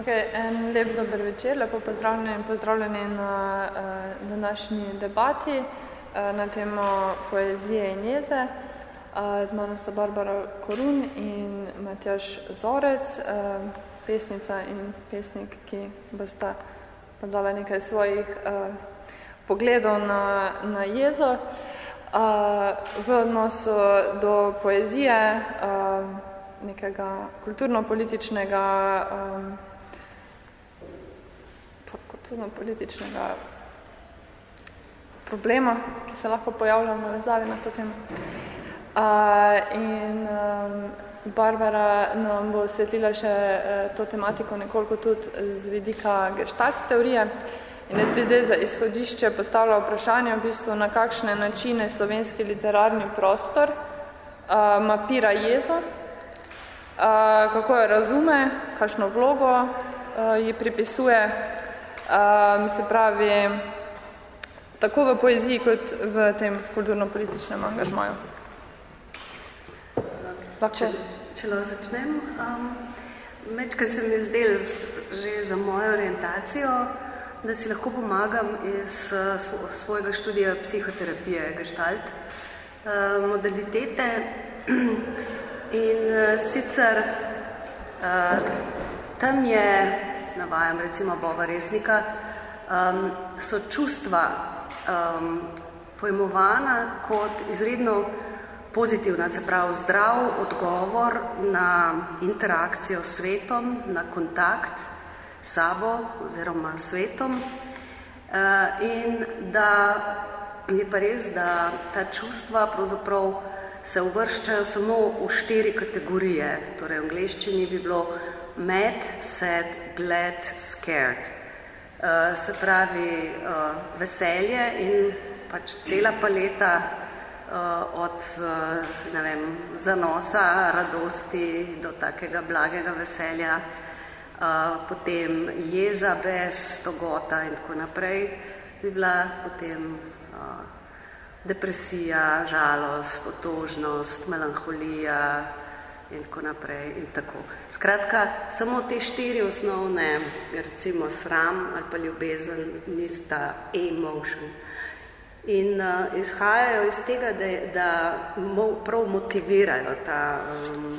Okay, en lep dober večer, lepo pozdravljeni in pozdravljeni na uh, današnji debati uh, na temo poezije in jeze. Uh, z mano sta Barbara Korun in Matjaš Zorec, uh, pesnica in pesnik, ki bosta podala nekaj svojih uh, pogledov na, na jezo. Uh, v odnosu do poezije, uh, nekega kulturno-političnega um, kulturno-političnega problema, ki se lahko pojavlja v navezavi na to temo. Uh, in um, Barbara nam bo osvetlila še uh, to tematiko nekoliko tudi z vidika gestalt teorije. In jaz bi zdaj za izhodišče postavila vprašanje, v bistvu, na kakšne načine slovenski literarni prostor uh, mapira jezo, uh, kako jo razume, kakšno vlogo uh, ji pripisuje, um, se pravi, tako v poeziji, kot v tem kulturno-političnem angažmaju. Če, če lahko začnem, um, mečkaj se mi zdel že za mojo orientacijo, da si lahko pomagam iz uh, svojega študija psihoterapije Gestalt uh, modalitete in uh, sicer uh, tam je navajam recimo Boba Resnika, um, so čustva um, pojmovana kot izredno pozitivna, se pravi zdrav odgovor na interakcijo s svetom, na kontakt s sabo oziroma svetom uh, in da je pa res, da ta čustva pravzaprav se uvrščajo samo v štiri kategorije. Torej, v angleščini bi bilo mad, sad, glad, scared. Uh, se pravi uh, veselje in pač cela paleta uh, od uh, ne vem, zanosa, radosti do takega blagega veselja, uh, potem jeza bez togota in tako naprej, bi bila potem uh, depresija, žalost, otožnost, melanholija, in tako naprej in tako. Skratka, samo te štiri osnovne, recimo sram ali pa ljubezen, nista emotion. In uh, izhajajo iz tega, da, da mo, prav motivirajo ta, um,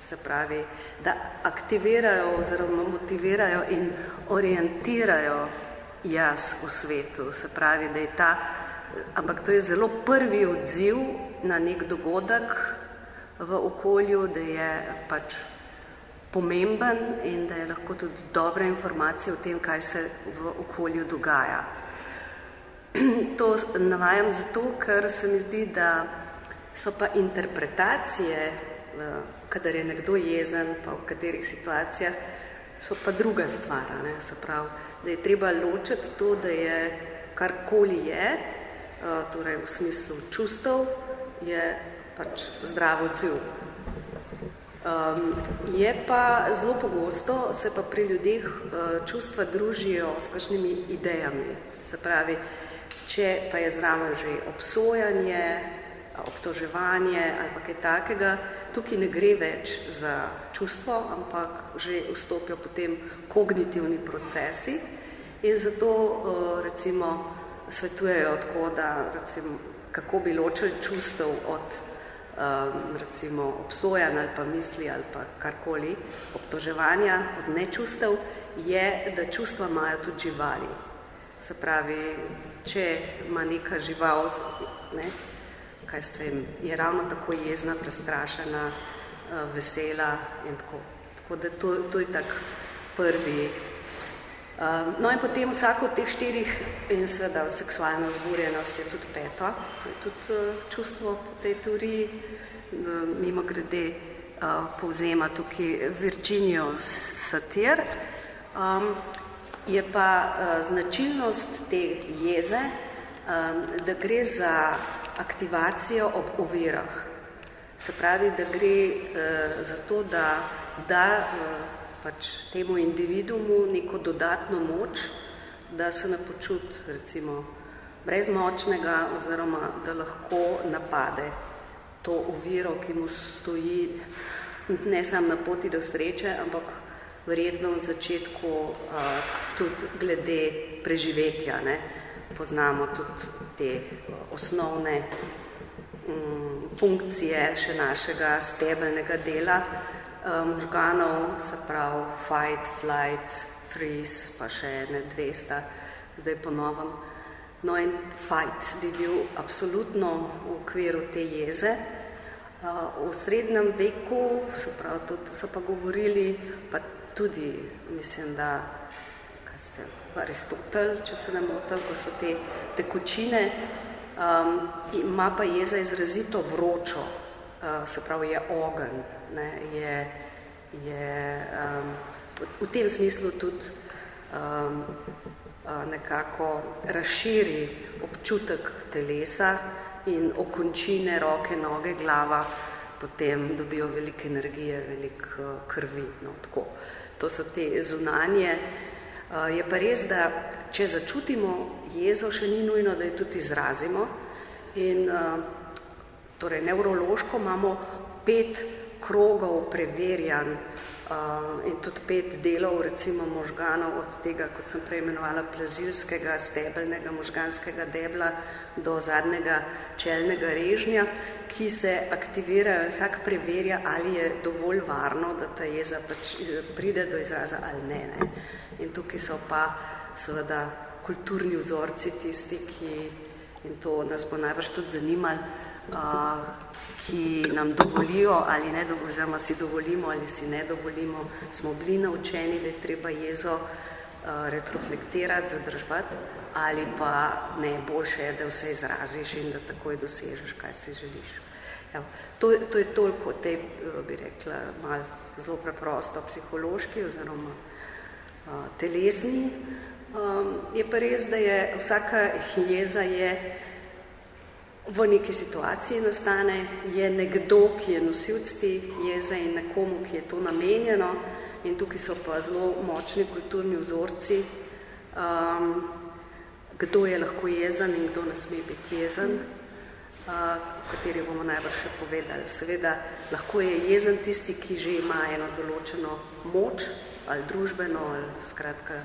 se pravi, da aktivirajo oziroma motivirajo in orientirajo jaz v svetu. Se pravi, da je ta, ampak to je zelo prvi odziv na nek dogodek, v okolju, da je pač pomemben in da je lahko tudi dobra informacija o tem, kaj se v okolju dogaja. To navajam zato, ker se mi zdi, da so pa interpretacije, kadar je nekdo jezen, pa v katerih situacijah, so pa druga stvar. Ne? Se pravi, da je treba ločiti to, da je karkoli je, torej v smislu čustev, je pač zdrav odziv. Um, je pa zelo pogosto, se pa pri ljudeh uh, čustva družijo s kakšnimi idejami. Se pravi, če pa je zraven že obsojanje, obtoževanje ali pa kaj takega, tukaj ne gre več za čustvo, ampak že vstopijo potem kognitivni procesi in zato uh, recimo svetujejo tako, da recimo, kako bi ločili čustev od um, recimo obsojan ali pa misli ali pa karkoli, obtoževanja od nečustev, je, da čustva imajo tudi živali. Se pravi, če ima neka žival, ne, kaj s tem, je ravno tako jezna, prestrašena, uh, vesela in tako. Tako da to, to je tak prvi no in potem vsako od teh štirih in seveda seksualna vzburjenost je tudi peto, to je tudi uh, čustvo po tej teoriji, um, mimo grede uh, povzema tukaj Virginijo Satir. Um, je pa uh, značilnost te jeze, um, da gre za aktivacijo ob ovirah. Se pravi, da gre uh, za to, da da uh, pač temu individumu neko dodatno moč, da se ne počuti recimo brezmočnega oziroma da lahko napade to oviro, ki mu stoji ne samo na poti do sreče, ampak verjetno v začetku uh, tudi glede preživetja. Ne? Poznamo tudi te osnovne um, funkcije še našega stebelnega dela možganov, se pravi fight, flight, freeze, pa še ne dvesta, zdaj ponovim. No in fight bi bil absolutno v okviru te jeze, V srednjem veku so, prav, tudi, so pa govorili, pa tudi, mislim, da ste, Aristotel, če se ne motim, ko so te tekočine, um, ima pa jeza izrazito vročo, uh, se pravi, je ogen, ne, je, je um, v tem smislu tudi um, uh, nekako razširi občutek telesa, in okončine, roke, noge, glava, potem dobijo veliko energije, veliko eh, krvi. No, tako. To so te zunanje. Eh, je pa res, da če začutimo jezo, še ni nujno, da jo tudi izrazimo. In torej, nevrološko imamo pet krogov preverjanj Uh, in tudi pet delov, recimo možganov, od tega, kot sem prej imenovala, plazilskega, stebelnega možganskega debla do zadnjega čelnega režnja, ki se aktivirajo in vsak preverja, ali je dovolj varno, da ta jeza pač pride do izraza ali ne. ne. In tukaj so pa seveda kulturni vzorci tisti, ki, in to nas bo najbrž tudi zanimali, uh, ki nam dovolijo ali ne dovolijo, si dovolimo ali si ne dovolimo, smo bili naučeni, da je treba jezo uh, retroflektirati, zadržati, ali pa ne, boljše je, da vse izraziš in da takoj dosežeš, kaj si želiš. Evo, to, to je toliko te, eh, bi rekla, mal zelo preprosto psihološki oziroma uh, telesni. Um, je pa res, da je vsaka jeza je v neki situaciji nastane, je nekdo, ki je nosilc te jeze in nekomu, ki je to namenjeno in tukaj so pa zelo močni kulturni vzorci, um, kdo je lahko jezen in kdo ne sme biti jezen, uh, kateri bomo najbrž še povedali. Seveda, lahko je jezen tisti, ki že ima eno določeno moč ali družbeno ali skratka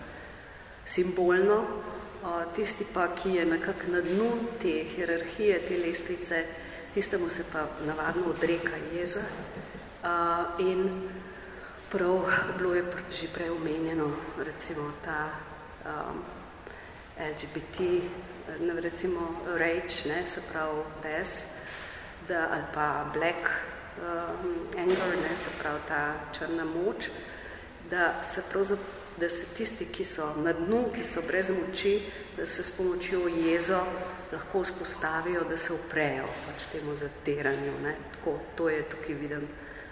simbolno, tisti pa, ki je nekako na dnu te hierarhije, te lestvice, tistemu se pa navadno odreka jeza. In prav bilo je že prej omenjeno, recimo ta um, LGBT, recimo rage, ne, se pravi bes, da, ali pa black um, anger, ne, se pravi ta črna moč, da se pravzaprav da se tisti, ki so na dnu, ki so brez moči, da se s pomočjo jezo lahko vzpostavijo, da se uprejo pač temu zateranju. Ne? Tako, to je tukaj vidim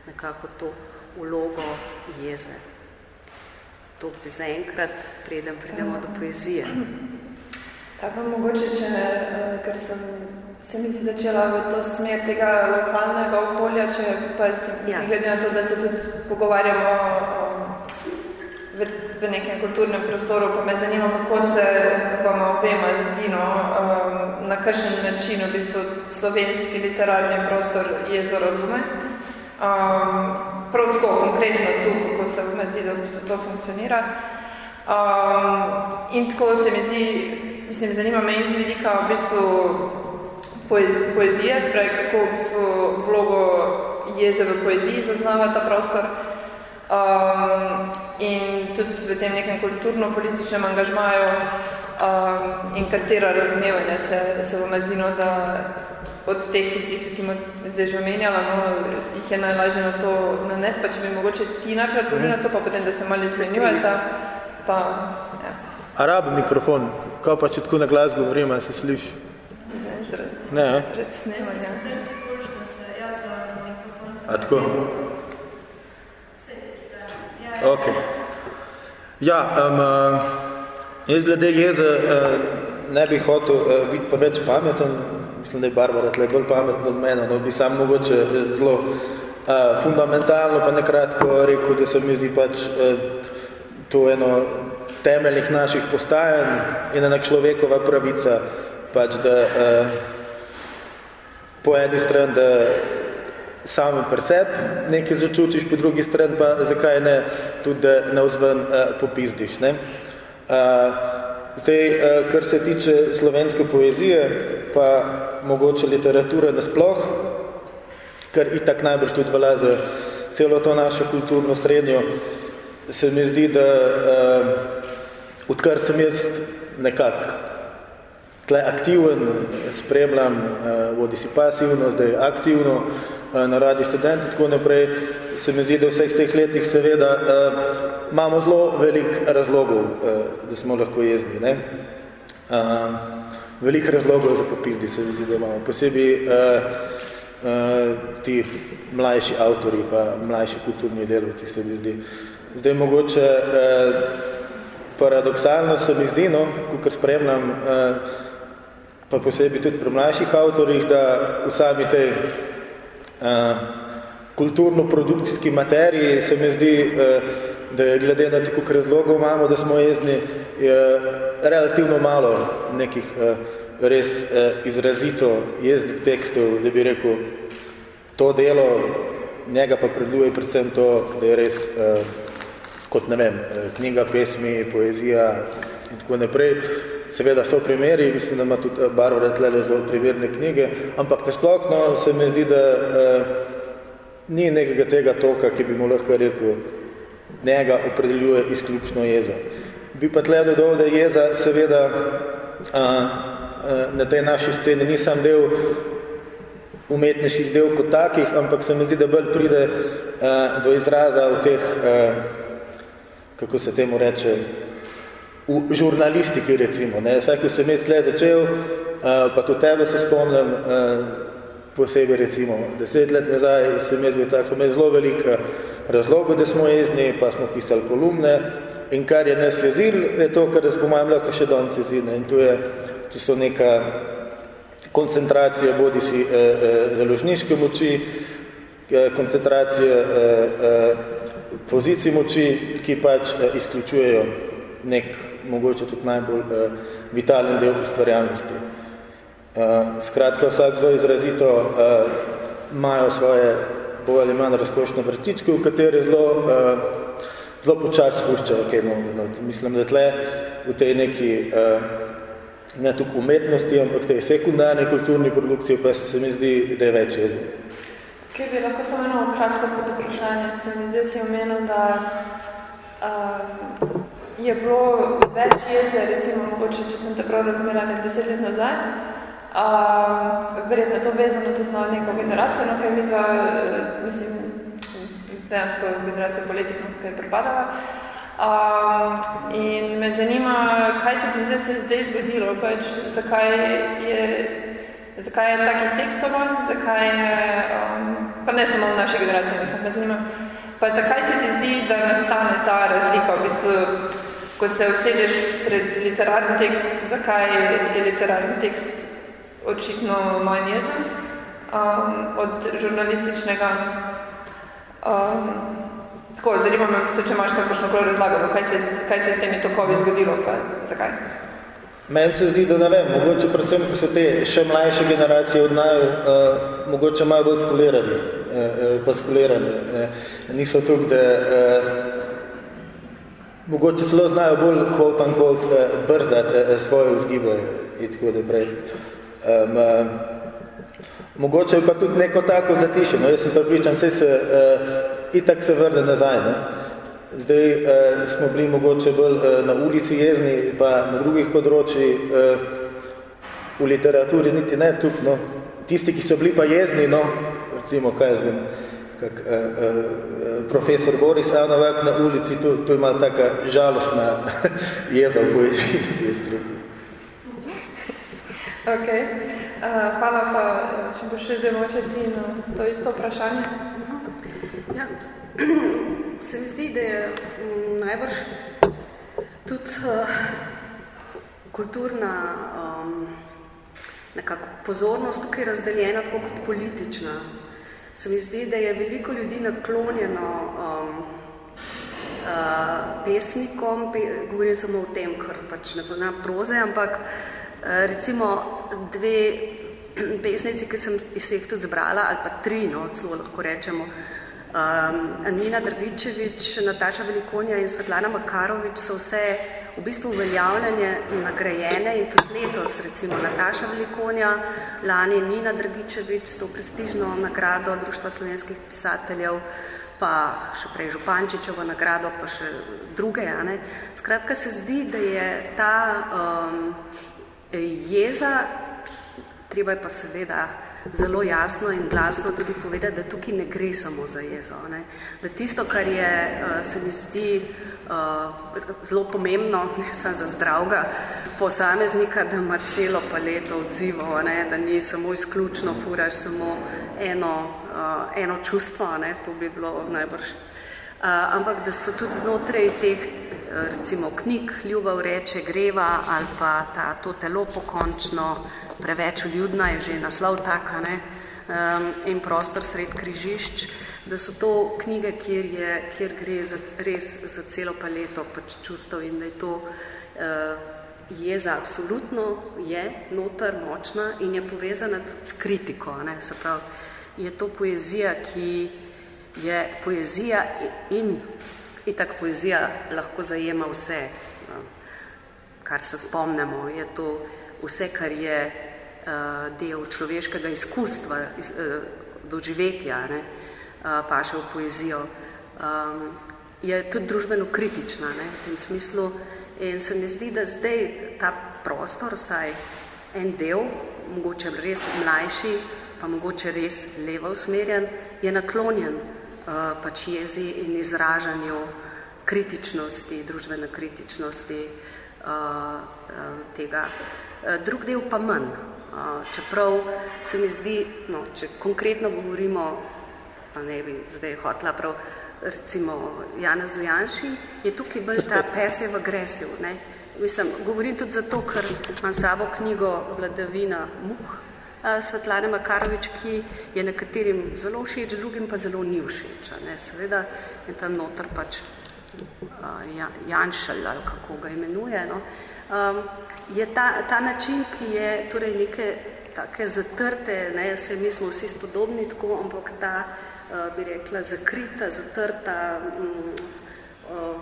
nekako to ulogo jeze. To bi zaenkrat, preden pridemo do poezije. Tako mogoče, če ne, eh, ker sem se mi začela v to smer tega lokalnega okolja, če pa si, ja. si glede na to, da se tudi pogovarjamo v, v nekem kulturnem prostoru, pa me zanima, kako se vam obema zdi, no, um, na kakšen način v bistvu slovenski literarni prostor jezo razume. Um, prav tako konkretno tu, kako se vam zdi, da v bistvu to funkcionira. Um, in tako se mi zdi, mislim, zanima me iz vidika v bistvu poezije, spravi, kako v bistvu vlogo jeze v poeziji zaznava ta prostor. Um, in tudi v tem nekem kulturno-političnem angažmaju um, in katera razumevanja se, se vam zdi, no, da od teh, ki si jih recimo zdaj že omenjala, no, jih je najlažje na to nanes, pa če bi mogoče ti najprej odgovorili na to, pa potem, da se malo izmenjujete, pa ja. A rabo mikrofon, kao pa če tako na glas govorim, a se sliši? Ne, zred, ne, zred snemanja. A tako? Ok. Ja, um, jaz glede jeze uh, ne bi hotel uh, biti preveč pameten, mislim, da je Barbara tle bolj pametna od mene, no bi sam mogoče zelo uh, fundamentalno pa nekratko rekel, da se mi zdi pač uh, to eno temeljnih naših postajanj in ena človekova pravica, pač da uh, po eni strani, da samem pri sebi nekaj začutiš, po drugi strani pa zakaj ne tudi, na vzven uh, popizdiš. Ne? Uh, zdaj, uh, kar se tiče slovenske poezije, pa mogoče literature nasploh, kar itak najbrž tudi velja za celo to našo kulturno srednjo, se mi zdi, da uh, odkar sem jaz nekako tle aktiven, spremljam, uh, vodi si pasivno, zdaj aktivno uh, na radi študenti, tako naprej, se mi zdi, da v vseh teh letih seveda uh, imamo zelo velik razlogov, uh, da smo lahko jezni. Ne? Uh, velik razlogov za popizdi se mi zdi, da imamo. Posebej uh, uh, ti mlajši avtori pa mlajši kulturni delovci se mi zdi. Zdaj mogoče uh, paradoksalno se mi zdi, no, kukor spremljam uh, pa posebej tudi pri mlajših avtorjih, da v sami tej kulturno-produkcijski materiji se mi zdi, uh, da je glede na tako razlogov imamo, da smo jezni, je relativno malo nekih uh, res izrazito jezdnih tekstov, da bi rekel, to delo, njega pa predluje predvsem to, da je res kot, ne vem, knjiga, pesmi, poezija in tako naprej. Seveda so primeri, mislim, da ima tudi eh, Barbara tlele zelo primerne knjige, ampak nesplošno se mi zdi, da eh, ni nekega tega toka, ki bi mu lahko rekel, njega opredeljuje izključno jeza. Bi pa tle dodal, da jeza seveda eh, eh, na tej naši sceni ni sam del umetnejših del kot takih, ampak se mi zdi, da bolj pride eh, do izraza v teh, eh, kako se temu reče, v žurnalistiki recimo. Ne? Vsaj, ko sem jaz tle začel, uh, pa tudi tebe se spomnim, uh, posebej recimo, deset let nazaj sem jaz bil tak, smo zelo veliko razlogov, da smo jezni, pa smo pisali kolumne in kar je nas jezil, je to, kar da smo majem lahko še danes jezine in to je, to so neka koncentracija bodi si eh, eh, založniške moči, eh, koncentracije eh, eh, pozicij moči, ki pač eh, izključujejo nek mogoče tudi najbolj uh, vitalen del ustvarjalnosti. Uh, skratka, vsakdo izrazito uh, imajo svoje bolj ali manj razkošne vrtičke, v katere zelo, uh, zelo počas spuščajo kaj noge. No, mislim, da tle v tej neki uh, ne tukaj umetnosti, ampak tej sekundarni kulturni produkciji pa se mi zdi, da je več jezik. Kaj bi lahko samo eno kratko pod vprašanje? Se mi zdaj si omenil, da um, je bilo več jeze, recimo, mogoče, če sem te prav razumela, nek deset let nazaj. Uh, verjetno je to vezano tudi na neko generacijo, no, kaj mi dva, mislim, dejansko generacija poletih, kaj pripadava. Uh, in me zanima, kaj se ti zdaj, se zdaj zgodilo, pač, zakaj je, zakaj je takih tekstov, zakaj je, um, pa ne samo v naši generaciji, mislim, me zanima, pa zakaj se ti zdi, da nastane ta razlika, v bistvu, ko se usedeš pred literarni tekst, zakaj je literarni tekst očitno manj jezen um, od žurnalističnega. Um, tako, zanima me, se, če imaš kakršno prav razlagalo, kaj se, kaj se je s temi tokovi zgodilo, pa zakaj? Meni se zdi, da ne vem, mogoče predvsem, ko so te še mlajše generacije od naju, uh, mogoče malo bolj skolirani, uh, uh, pa skolirani. Uh, niso tukaj, da uh, mogoče celo znajo bolj quote unquote eh, brzdati eh, svoje vzgibe in tako naprej. Um, mogoče je pa tudi neko tako zatišeno. Jaz sem pripričan, vse se uh, itak se vrne nazaj. Ne? Zdaj uh, smo bili mogoče bolj uh, na ulici jezni, pa na drugih področji uh, v literaturi niti ne tukaj. No. Tisti, ki so bili pa jezni, no, recimo, kaj jaz vem, kak, uh, uh, profesor Boris Avnovak na ulici, to, to malo taka žalostna jeza v poeziji, ki je struku. Ok, uh, hvala pa, če bo še zelo ti na to isto vprašanje. Ja, se mi zdi, da je mm, najbrž tudi uh, kulturna um, nekako pozornost tukaj razdeljena tako kot politična se mi zdi, da je veliko ljudi naklonjeno um, uh, pesnikom, pe, govorim samo o tem, ker pač ne poznam proze, ampak uh, recimo dve pesnici, ki sem jih tudi zbrala, ali pa tri, no, celo lahko rečemo, um, Nina Drgičevič, Nataša Velikonja in Svetlana Makarovič so vse v bistvu uveljavljanje nagrajene in tudi letos, recimo Nataša Velikonja, lani Nina Drgičevič s to prestižno nagrado Društva slovenskih pisateljev, pa še prej Župančičevo nagrado, pa še druge. Ja, ne? Skratka se zdi, da je ta um, jeza, treba je pa seveda zelo jasno in glasno tudi povedati, da tukaj ne gre samo za jezo. Ne? Da tisto, kar je, uh, se mi zdi uh, zelo pomembno, ne samo za zdravga posameznika, da ima celo paleto odzivov, ne? da ni samo izključno furaš samo eno, uh, eno čustvo, ne? to bi bilo najbrž. Ampak da so tudi znotraj teh recimo knjig Ljubav reče greva ali pa ta, to telo pokončno, preveč ljudna je že naslov taka, ne, um, in prostor sred križišč, da so to knjige, kjer, je, kjer gre za, res za celo paleto pač čustev in da je to uh, jeza absolutno je notar močna in je povezana tudi s kritiko. Ne, se pravi, je to poezija, ki je poezija in itak poezija lahko zajema vse, kar se spomnemo, je to vse, kar je del človeškega izkustva, iz, uh, doživetja, ne, uh, paše v poezijo, um, je tudi družbeno kritična ne, v tem smislu in se mi zdi, da zdaj ta prostor, saj en del, mogoče res mlajši, pa mogoče res levo usmerjen, je naklonjen uh, pač jezi in izražanju kritičnosti, družbene kritičnosti uh, uh, tega. Uh, drug del pa manj. Čeprav se mi zdi, no, če konkretno govorimo, pa ne bi zdaj hotla prav, recimo Jana Zujanši, je tukaj bolj ta passive agresiv. Ne? Mislim, govorim tudi zato, ker imam sabo knjigo Vladavina muh, Svetlane Makarovič, ki je nekaterim zelo všeč, drugim pa zelo ni všeč. Ne? Seveda je tam noter pač Janšel ali kako ga imenuje. No? Um, je ta, ta način, ki je torej neke take zatrte, ne, vse mi smo vsi spodobni tako, ampak ta, uh, bi rekla, zakrita, zatrta um, uh,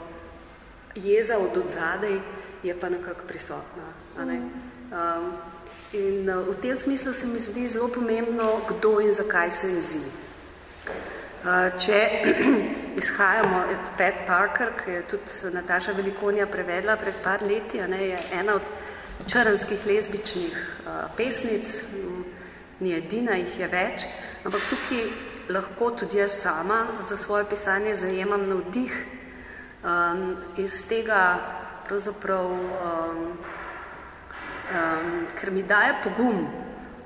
jeza od odzadej je pa nekako prisotna. A ne? Um, in v tem smislu se mi zdi zelo pomembno, kdo in zakaj se jezi. Uh, če izhajamo od Pat Parker, ki je tudi Nataša Velikonija prevedla pred par leti, ne, je ena od črnskih lezbičnih uh, pesnic, ni edina, jih je več, ampak tukaj lahko tudi jaz sama za svoje pisanje zajemam navdih um, iz tega pravzaprav, um, um, ker mi daje pogum,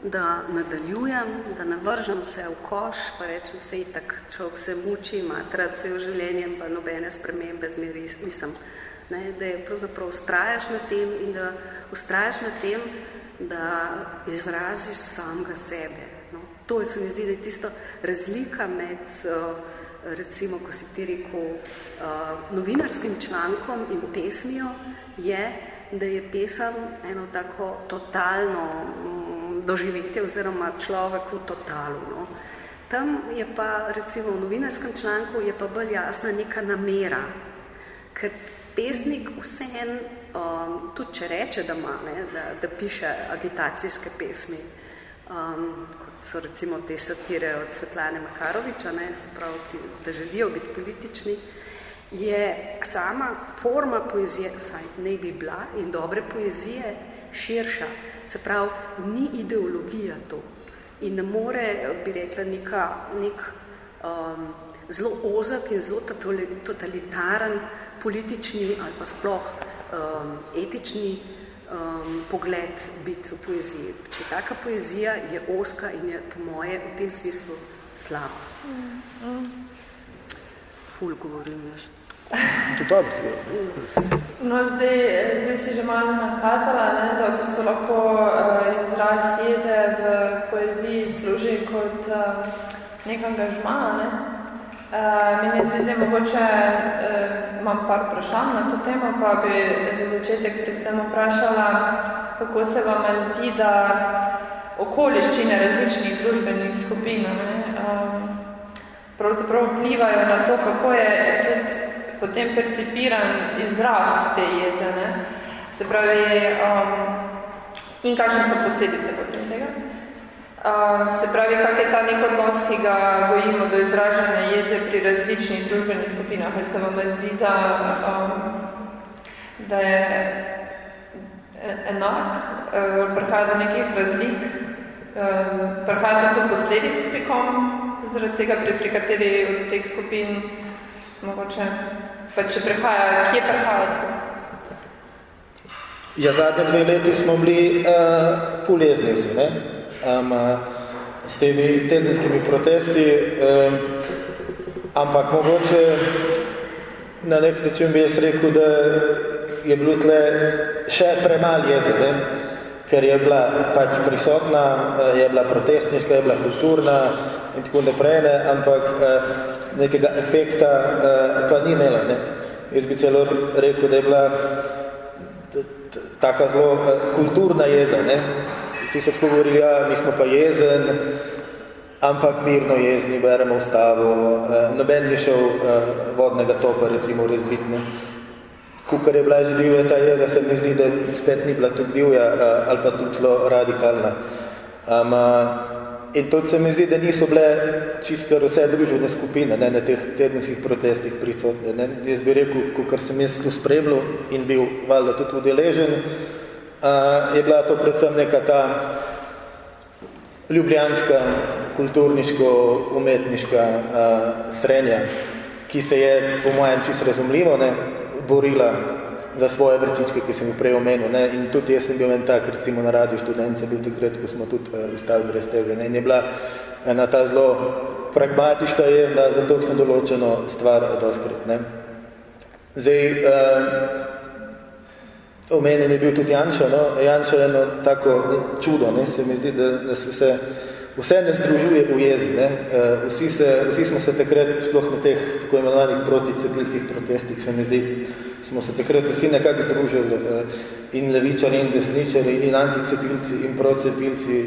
da nadaljujem, da navržem se v koš, pa rečem se itak, človek se muči, ima cel življenje, pa nobene spremembe zmeri, mislim, ne, da je pravzaprav ustrajaš na tem in da ustrajaš na tem, da izraziš samega sebe. No. To se mi zdi, da je tisto razlika med, uh, recimo, ko si ti rekel, uh, novinarskim člankom in pesmijo, je, da je pesem eno tako totalno um, doživetje oziroma človek v totalu. No. Tam je pa, recimo v novinarskem članku, je pa bolj jasna neka namera, ker pesnik vseen, um, tudi če reče, da ima, ne, da, da piše agitacijske pesmi, um, kot so recimo te satire od Svetlane Makaroviča, ne, pravi, ki, da želijo biti politični, je sama forma poezije, saj ne bi bila, in dobre poezije širša. Se pravi, ni ideologija to. In ne more, bi rekla, neka, nek um, zelo ozak in zelo totalitaren politični ali pa sploh um, etični um, pogled biti v poeziji. Če taka poezija je oska in je po moje v tem smislu slaba. Mm. Ful govorim jaz. No, zdaj, zdaj si že malo nakazala, ne, da v bistvu lahko uh, izraz jeze v poeziji služi kot uh, nek angažma, ne? Uh, meni se zdaj mogoče, uh, imam par vprašanj na to temo, pa bi za začetek predvsem vprašala, kako se vam zdi, da okoliščine različnih družbenih skupin ne, um, pravzaprav vplivajo na to, kako je tudi potem percipiran izraz te jeze. Ne. Se pravi, um, in kakšne so posledice potem tega. Um, se pravi, kak je ta nek odnos, ki ga gojimo do izražanja jeze pri različnih družbenih skupinah. Se vam zdi, da, um, da je enak, uh, prihaja do nekih razlik, uh, prihaja do posledic pri kom, zaradi tega, pri, pri kateri od teh skupin mogoče, pa če prihaja, kje prihaja tako? Ja, zadnje dve leti smo bili uh, poleznici, ne? Um, s temi tedenskimi protesti, um, ampak mogoče na nek način bi jaz rekel, da je bilo tle še premal jeze, ne? ker je bila pač prisotna, eh, je bila protestniška, je bila kulturna in tako naprej, ne? ampak uh, nekega efekta pa ni imela. Ne? Jaz bi celo rekel, da je bila taka zelo kulturna jeza. Ne? Vsi se tako govorili, ja, mi smo pa jezen, ampak mirno jezni, beremo ustavo, uh, noben ni šel uh, vodnega topa, recimo, razbitne. Kukor je bila že divja ta jeza, se mi zdi, da spet ni bila tukaj divja ali pa tudi zelo radikalna. Um, in tudi se mi zdi, da niso bile čisto vse družbene skupine ne, na teh tedenskih protestih prisotne. Ne. Jaz bi rekel, kukor sem jaz tu spremljal in bil valjda tudi udeležen, uh, je bila to predvsem neka ta ljubljanska, kulturniško-umetniška uh, srenja, ki se je, po mojem, čisto razumljivo, ne, borila za svoje vrtičke, ki sem jih prej omenil. Ne? In tudi jaz sem bil en tak, recimo na radiju študence, bil takrat, ko smo tudi uh, ostali brez tega. Ne? In je bila ena ta zelo pragmatična jezda za točno določeno stvar doskrat. Ne? Zdaj, uh, omenjen je bil tudi Janša. No? Janša je eno tako čudo, ne? se mi zdi, da, da so se vse ne združuje v jezi. Ne? Uh, vsi, se, vsi smo se takrat, sploh na teh tako imenovanih proticepilskih protestih, se mi zdi, smo se takrat vsi nekako združili, uh, in levičari, in desničari, in anticepilci, in procepilci,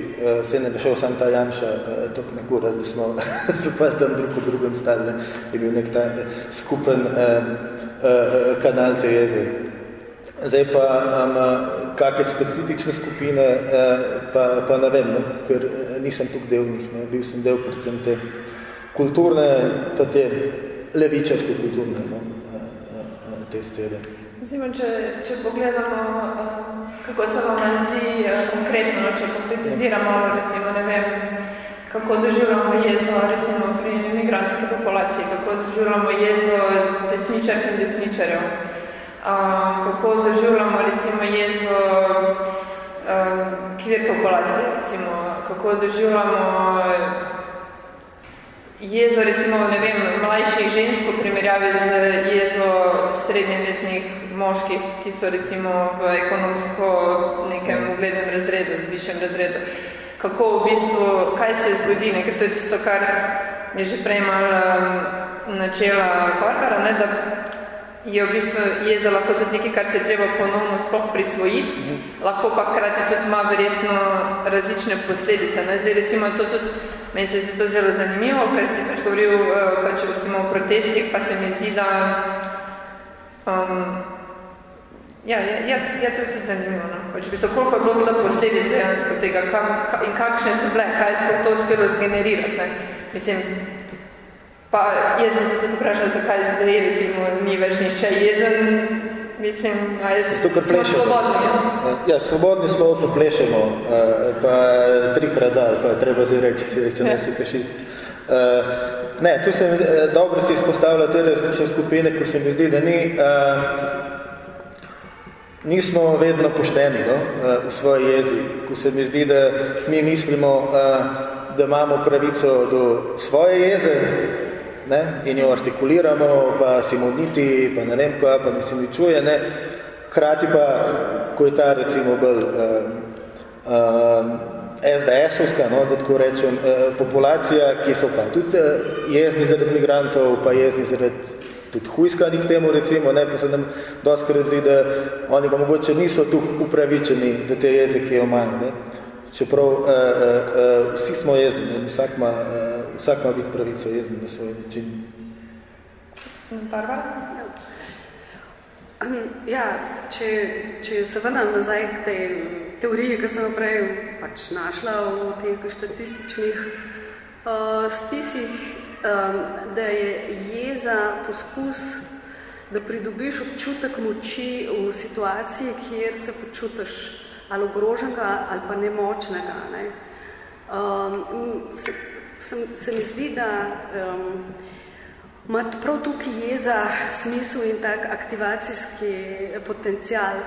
se ne bi šel sam ta Janša, tok na kuraz, da smo se pa tam drug v drugem stali, je bil nek ta skupen kanal te jeze. Zdaj pa um, kakšne specifične skupine, eh, pa, pa ne vem, no, ker eh, nisem tukaj del njih. Ne. Bil sem del predvsem te kulturne, pa te levičarske kulturne no, eh, te scede. Zima, če, če pogledamo, kako se vam zdi konkretno, no, če konkretiziramo, recimo, ne vem, kako doživljamo jezo recimo pri imigranski populaciji, kako doživljamo jezo desničark in desničarjev kako doživljamo recimo jezo um, kvir populacije, recimo, kako doživljamo jezo recimo, ne vem, mlajših žensk v primerjavi z jezo srednjeletnih moških, ki so recimo v ekonomsko nekem uglednem razredu, višjem razredu. Kako v bistvu, kaj se zgodi, ne? ker to je tisto, kar je že prej malo um, načela Barbara, ne? da je v bistvu jeza lahko tudi nekaj, kar se je treba ponovno sploh prisvojiti, mm -hmm. lahko pa hkrati tudi ima verjetno različne posledice. Ne? Zdaj recimo to tudi, meni se je to zelo zanimivo, ker si pač govoril eh, pač recimo o protestih, pa se mi zdi, da um, ja, je, je, je to tudi zanimivo. No? Pač v bistvu, koliko je bilo tudi posledic dejansko tega kam, ka, in kakšne so bile, kaj je to uspelo zgenerirati. Ne? Mislim, Pa jaz sem se tudi vprašala, zakaj zdaj recimo ni več nišče jezen, mislim, a jaz smo svobodni. Ja, ja svobodni smo, pa plešemo, eh, pa trikrat zadaj, pa je treba zdaj reči, če ne ja. si fašist. Uh, ne, tu se mi, dobro si izpostavila te različne skupine, ko se mi zdi, da ni, nismo vedno pošteni no, v svoji jezi, ko se mi zdi, da mi mislimo, da imamo pravico do svoje jeze, ne, in jo artikuliramo, pa simoniti, pa ne vem kaj, pa ne se mi čuje, ne, hkrati pa, ko je ta recimo bolj uh, uh, SDS-ovska, no, da tako rečem, uh, populacija, ki so pa tudi uh, jezni zaradi migrantov, pa jezni zaradi tudi hujskani k temu, recimo, ne, pa se nam doskrat zdi, da oni pa mogoče niso tukaj upravičeni do te jeze, ki jo imajo. Ne. čeprav uh, uh, uh, vsi smo jezni, ne? Vsak, ima, uh, vsak ima biti pravico jezni na svoj način. Barbara? Ja, če, če se vrnem nazaj k tej teoriji, ki sem prej pač našla v teh statističnih uh, spisih, um, da je jeza poskus, da pridobiš občutek moči v situaciji, kjer se počutiš ali ogroženega ali pa nemočnega. Ne? Um, se, se, se mi zdi, da um, ima prav tukaj jeza smisel in tak aktivacijski potencial.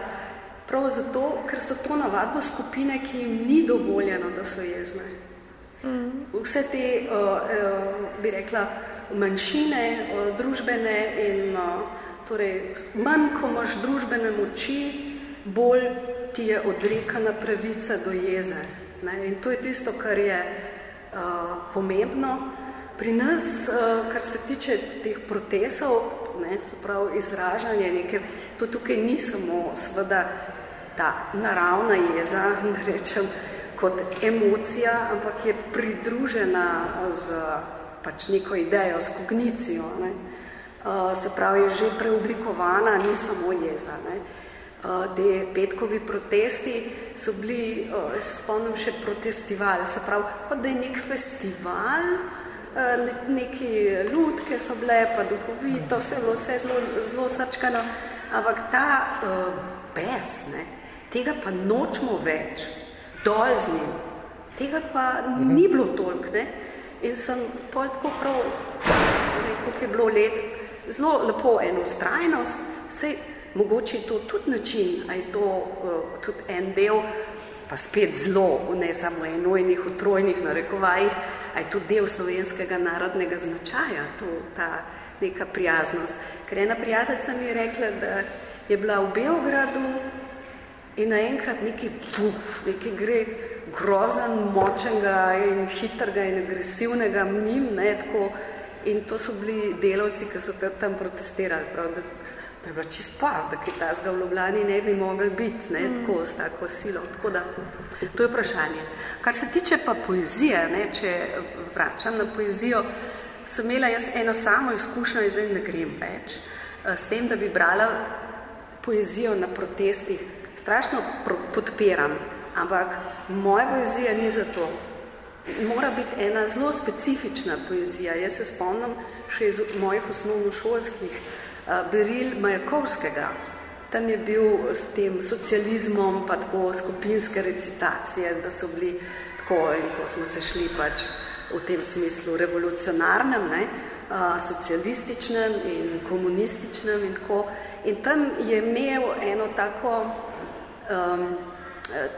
Prav zato, ker so to navadno skupine, ki jim ni dovoljeno, da so jezne. Mm. Vse te, uh, uh, bi rekla, manjšine, uh, družbene in uh, torej, manj, ko imaš družbene moči, bolj ti je odrekana pravica do jeze. Ne? In to je tisto, kar je uh, pomembno. Pri nas, uh, kar se tiče teh protestov, ne, se pravi izražanje neke, to tukaj ni samo seveda ta naravna jeza, da rečem, kot emocija, ampak je pridružena z pač neko idejo, s kognicijo. Ne. Uh, se pravi, je že preoblikovana, ni samo jeza. Ne. Uh, te petkovi protesti so bili, uh, se spomnim, še protestival, se pravi, kot da je nek festival, Eh, neki ljudke so bile, pa duhovito, vse bilo vse zelo, zelo srčkano, ampak ta uh, bes, ne, tega pa nočemo več, dol z njim, tega pa ni bilo toliko, ne, in sem pol tako prav, neko, ki je bilo let, zelo lepo eno strajnost, sej mogoče je to tudi način, a je to uh, tudi en del, pa spet zelo, ne samo enojnih, utrojnih narekovajih, a je to del slovenskega narodnega značaja, to, ta neka prijaznost. Ker ena prijateljica mi je rekla, da je bila v Beogradu in naenkrat neki puh, neki gre grozen, močenega in hitrega in agresivnega mim, ne, tako, in to so bili delavci, ki so tam protestirali, prav, da to je bila čist par, da kaj tazga v Ljubljani ne bi mogli biti, ne, mm. tako, s tako silo. Tako da, to je vprašanje. Kar se tiče pa poezije, ne, če vračam na poezijo, sem imela jaz eno samo izkušnjo in zdaj ne grem več, eh, s tem, da bi brala poezijo na protestih. Strašno podpiram, ampak moja poezija ni za to. Mora biti ena zelo specifična poezija. Jaz se spomnim še iz mojih osnovnošolskih Beril Majakovskega. Tam je bil s tem socializmom, pa tako skupinske recitacije, da so bili tako, in to smo se šli pač v tem smislu revolucionarnem, ne, socialističnem in komunističnem in tako. In tam je imel eno tako um,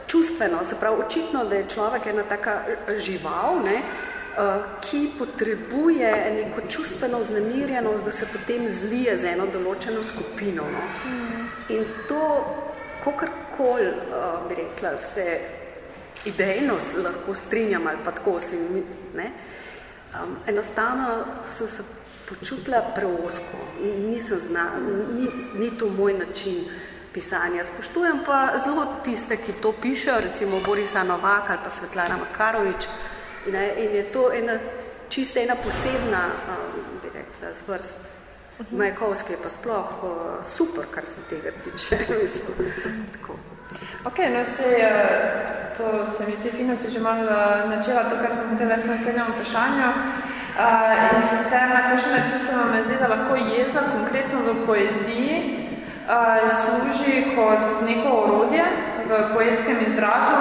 čustveno, se pravi, očitno, da je človek ena taka žival, ne, Eh, ki potrebuje neko čustveno vznemirjenost, da se potem zlije z eno določeno skupino. No? Mm. In to, kakorkoli, uh, bi rekla, se idejno lahko strinjam ali pa tako si, ne? Um, enostavno sem se počutila preosko, nisem zna, ni, ni to moj način pisanja. Spoštujem pa zelo tiste, ki to pišejo, recimo Borisa Novak ali pa Svetlana Makarovič, Ne? In je to ena, čista ena posebna, um, bi rekla, zvrst. -huh. Majakovski je pa sploh uh, super, kar se tega tiče. Tako. Ok, no se, uh, to se mi zdi fino, si že malo uh, načela to, kar sem hotela s naslednjem vprašanju. Uh, in sicer na kakšen način se vam zdi, da lahko jeza konkretno v poeziji uh, služi kot neko orodje v poetskem izrazu,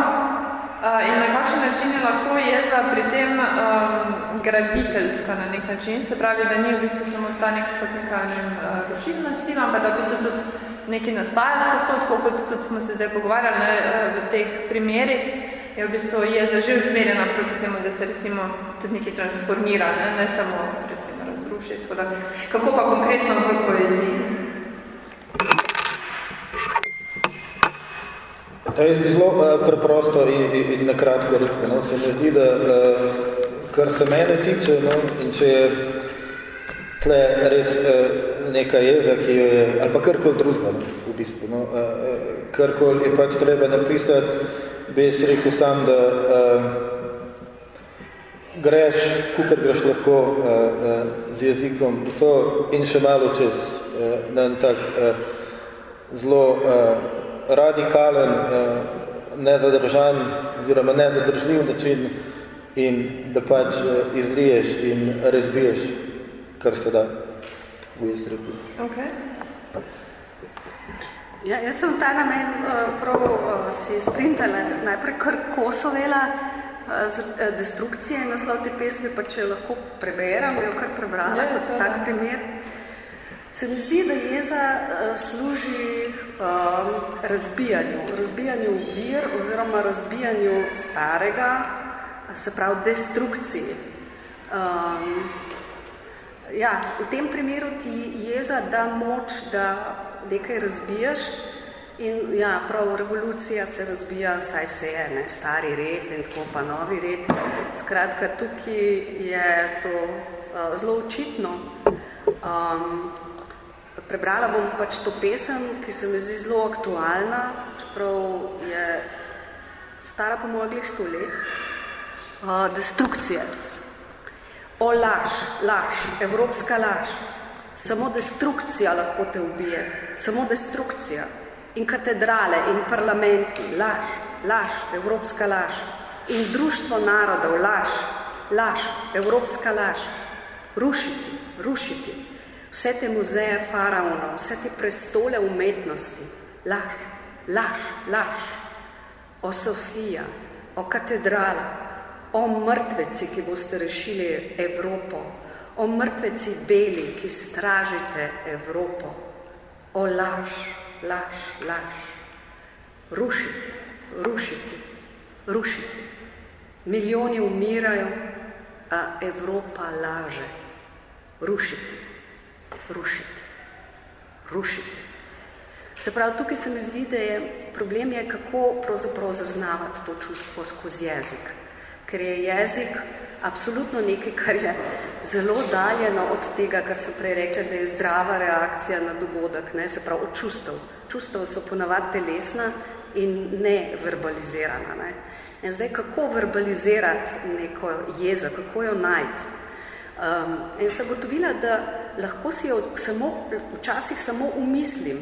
in na kakšen način je lahko jeza pri tem um, graditeljska na nek način, se pravi, da ni v bistvu samo ta nek, kot neka ne, rušilna sila, ampak da v bistvu tudi nekaj nastaja skozi to, tako kot tudi smo se zdaj pogovarjali ne, v teh primerih, je v bistvu jeza že usmerjena proti temu, da se recimo tudi nekaj transformira, ne, ne samo recimo razruši. Tako da, kako pa konkretno v poeziji? To je zelo uh, preprosto in, in, in nakratko rekel. No. Se mi zdi, da uh, kar se mene tiče, no, in če je tle res uh, neka jeza, ki jo je, ali pa karkoli drugega, no, v bistvu, no, uh, karkoli je pač treba napisati, bi jaz rekel sam, da uh, greš, kukor greš lahko uh, uh, z jezikom to in še malo čez uh, na tak uh, zelo uh, radikalen, uh, nezadržan oziroma nezadržljiv način in da pač uh, izliješ in razbiješ, kar se da, v jaz rekel. Okay. Ja, jaz sem ta namen uh, prav si sprintala najprej kar Kosovela z destrukcije in naslov te pesmi, pa če lahko preberem, jo kar prebrala ja, kot tak primer. Se mi zdi, da jeza uh, služi um, razbijanju, razbijanju vir oziroma razbijanju starega, se pravi destrukciji. Um, ja, v tem primeru ti jeza da moč, da nekaj razbijaš in ja, prav revolucija se razbija, saj se je, ne, stari red in tako pa novi red. Skratka, tukaj je to uh, zelo očitno. Um, prebrala bom pač to pesem, ki se mi zdi zelo aktualna, čeprav je stara po mojih sto let. Uh, destrukcije. O laž, laž, evropska laž. Samo destrukcija lahko te ubije, samo destrukcija. In katedrale, in parlamenti, laž, laž, evropska laž. In društvo narodov, laž, laž, evropska laž. Rušiti, rušiti. Vse te muzeje faraonov, vse te prestole umetnosti, laž, laž, laž. O Sofija, o katedrala, o mrtveci, ki boste rešili Evropo, o mrtveci beli, ki stražite Evropo, o laž, laž, laž, rušiti, rušiti, rušiti. Milijoni umirajo, a Evropa laže. Rušiti, rušiti, rušiti. Se pravi, tukaj se mi zdi, da je problem je, kako pravzaprav zaznavati to čustvo skozi jezik. Ker je jezik absolutno nekaj, kar je zelo daljeno od tega, kar sem prej rekla, da je zdrava reakcija na dogodek, ne, se pravi od čustev. Čustev so ponavadi telesna in ne verbalizirana. Ne. In zdaj, kako verbalizirati neko jezo, kako jo najti? Um, in sem gotovila, da lahko si jo samo, včasih samo umislim.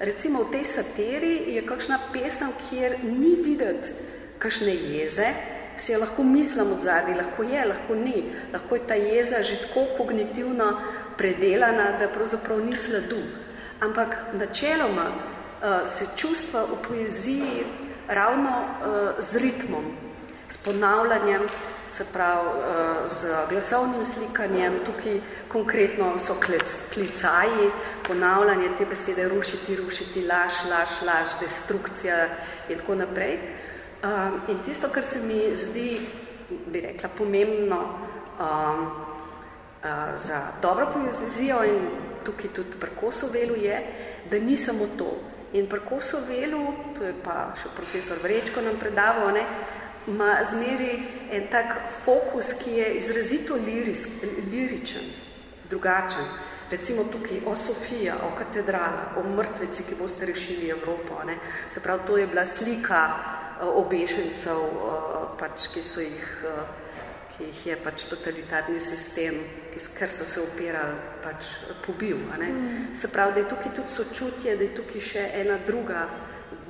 Recimo v tej sateri je kakšna pesem, kjer ni videti kakšne jeze, si jo lahko mislim od zadnji, lahko je, lahko ni, lahko je ta jeza že tako kognitivno predelana, da pravzaprav ni sledu. Ampak načeloma uh, se čustva v poeziji ravno uh, z ritmom, s ponavljanjem, se pravi uh, z glasovnim slikanjem, tukaj konkretno so klec, klicaji, ponavljanje te besede rušiti, rušiti, laž, laž, laž, destrukcija in tako naprej. Um, in tisto, kar se mi zdi, bi rekla, pomembno um, uh, za dobro poezijo in tukaj tudi pri Kosovelu je, da ni samo to. In pri Kosovelu, to je pa še profesor Vrečko nam predaval, ne, ima zmeri en tak fokus, ki je izrazito lirisk, liričen, drugačen. Recimo tukaj o Sofija, o katedrala, o mrtveci, ki boste rešili Evropo. Ne. Se pravi, to je bila slika Eh, obešencev, eh, pač, ki, so jih, eh, ki jih je pač totalitarni sistem, ki, ker so se opirali, pač pobil. A ne? Mm. Se pravi, da je tukaj tudi sočutje, da je tukaj še ena druga,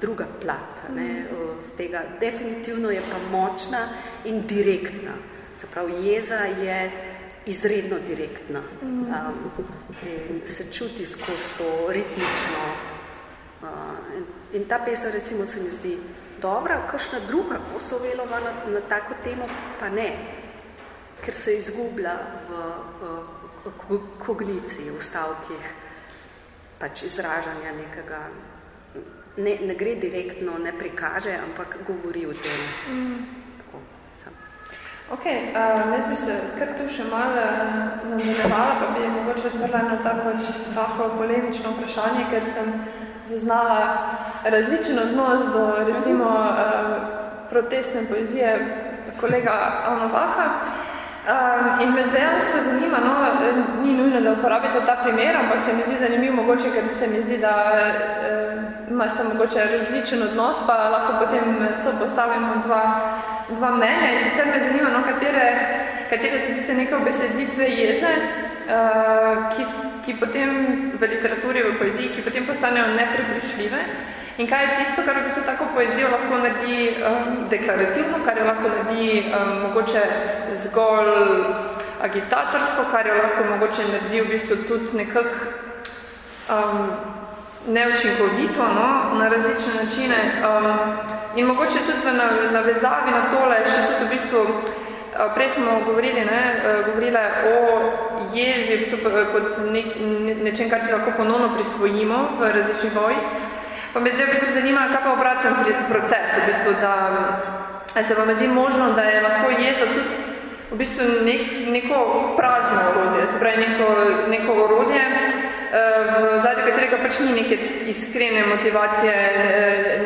druga plat. Ne? Z tega definitivno je pa močna in direktna. Se pravi, jeza je izredno direktna um, in se čuti skozi to ritmično. Uh, in, in ta pesem recimo se mi zdi dobra, kakšna druga Kosovelova na, na tako temo, pa ne, ker se izgublja v, v, v kogniciji, v stavkih pač izražanja nekega, ne, ne gre direktno, ne prikaže, ampak govori o tem. Mm. Tako, sem. Ok, uh, jaz bi se kar tu še malo nadaljevala, pa bi mogoče odprla eno tako čisto polemično vprašanje, ker sem zaznala različen odnos do recimo uh, protestne poezije kolega Avno Vaha. Um, in me dejansko zanima, no, ni nujno, da uporabite ta primer, ampak se mi zdi zanimiv mogoče, ker se mi zdi, da um, imate mogoče različen odnos, pa lahko potem so postavimo dva, dva mnenja. In sicer me zanima, no, katere, katere so tiste neke obeseditve jeze, uh, ki, ki potem v literaturi, v poeziji, ki potem postanejo neprepričljive. In kaj je tisto, kar bistvu tako poezijo lahko naredi um, deklarativno, kar jo lahko naredi um, mogoče zgolj agitatorsko, kar jo lahko mogoče naredi v bistvu tudi nekak um, neučinkovito no, na različne načine. Um, in mogoče tudi v navezavi na tole še tudi v bistvu uh, Prej smo govorili, ne, uh, govorile o jezi kot nek, nečem, kar si lahko ponovno prisvojimo v različnih bojih. Pa me zdaj v bistvu zanima, kaj pa obraten proces, v bistvu, da se vam zdi možno, da je lahko jeza tudi v bistvu nek, neko prazno orodje, se pravi neko, neko orodje, eh, v zadnji katerega pač ni neke iskrene motivacije,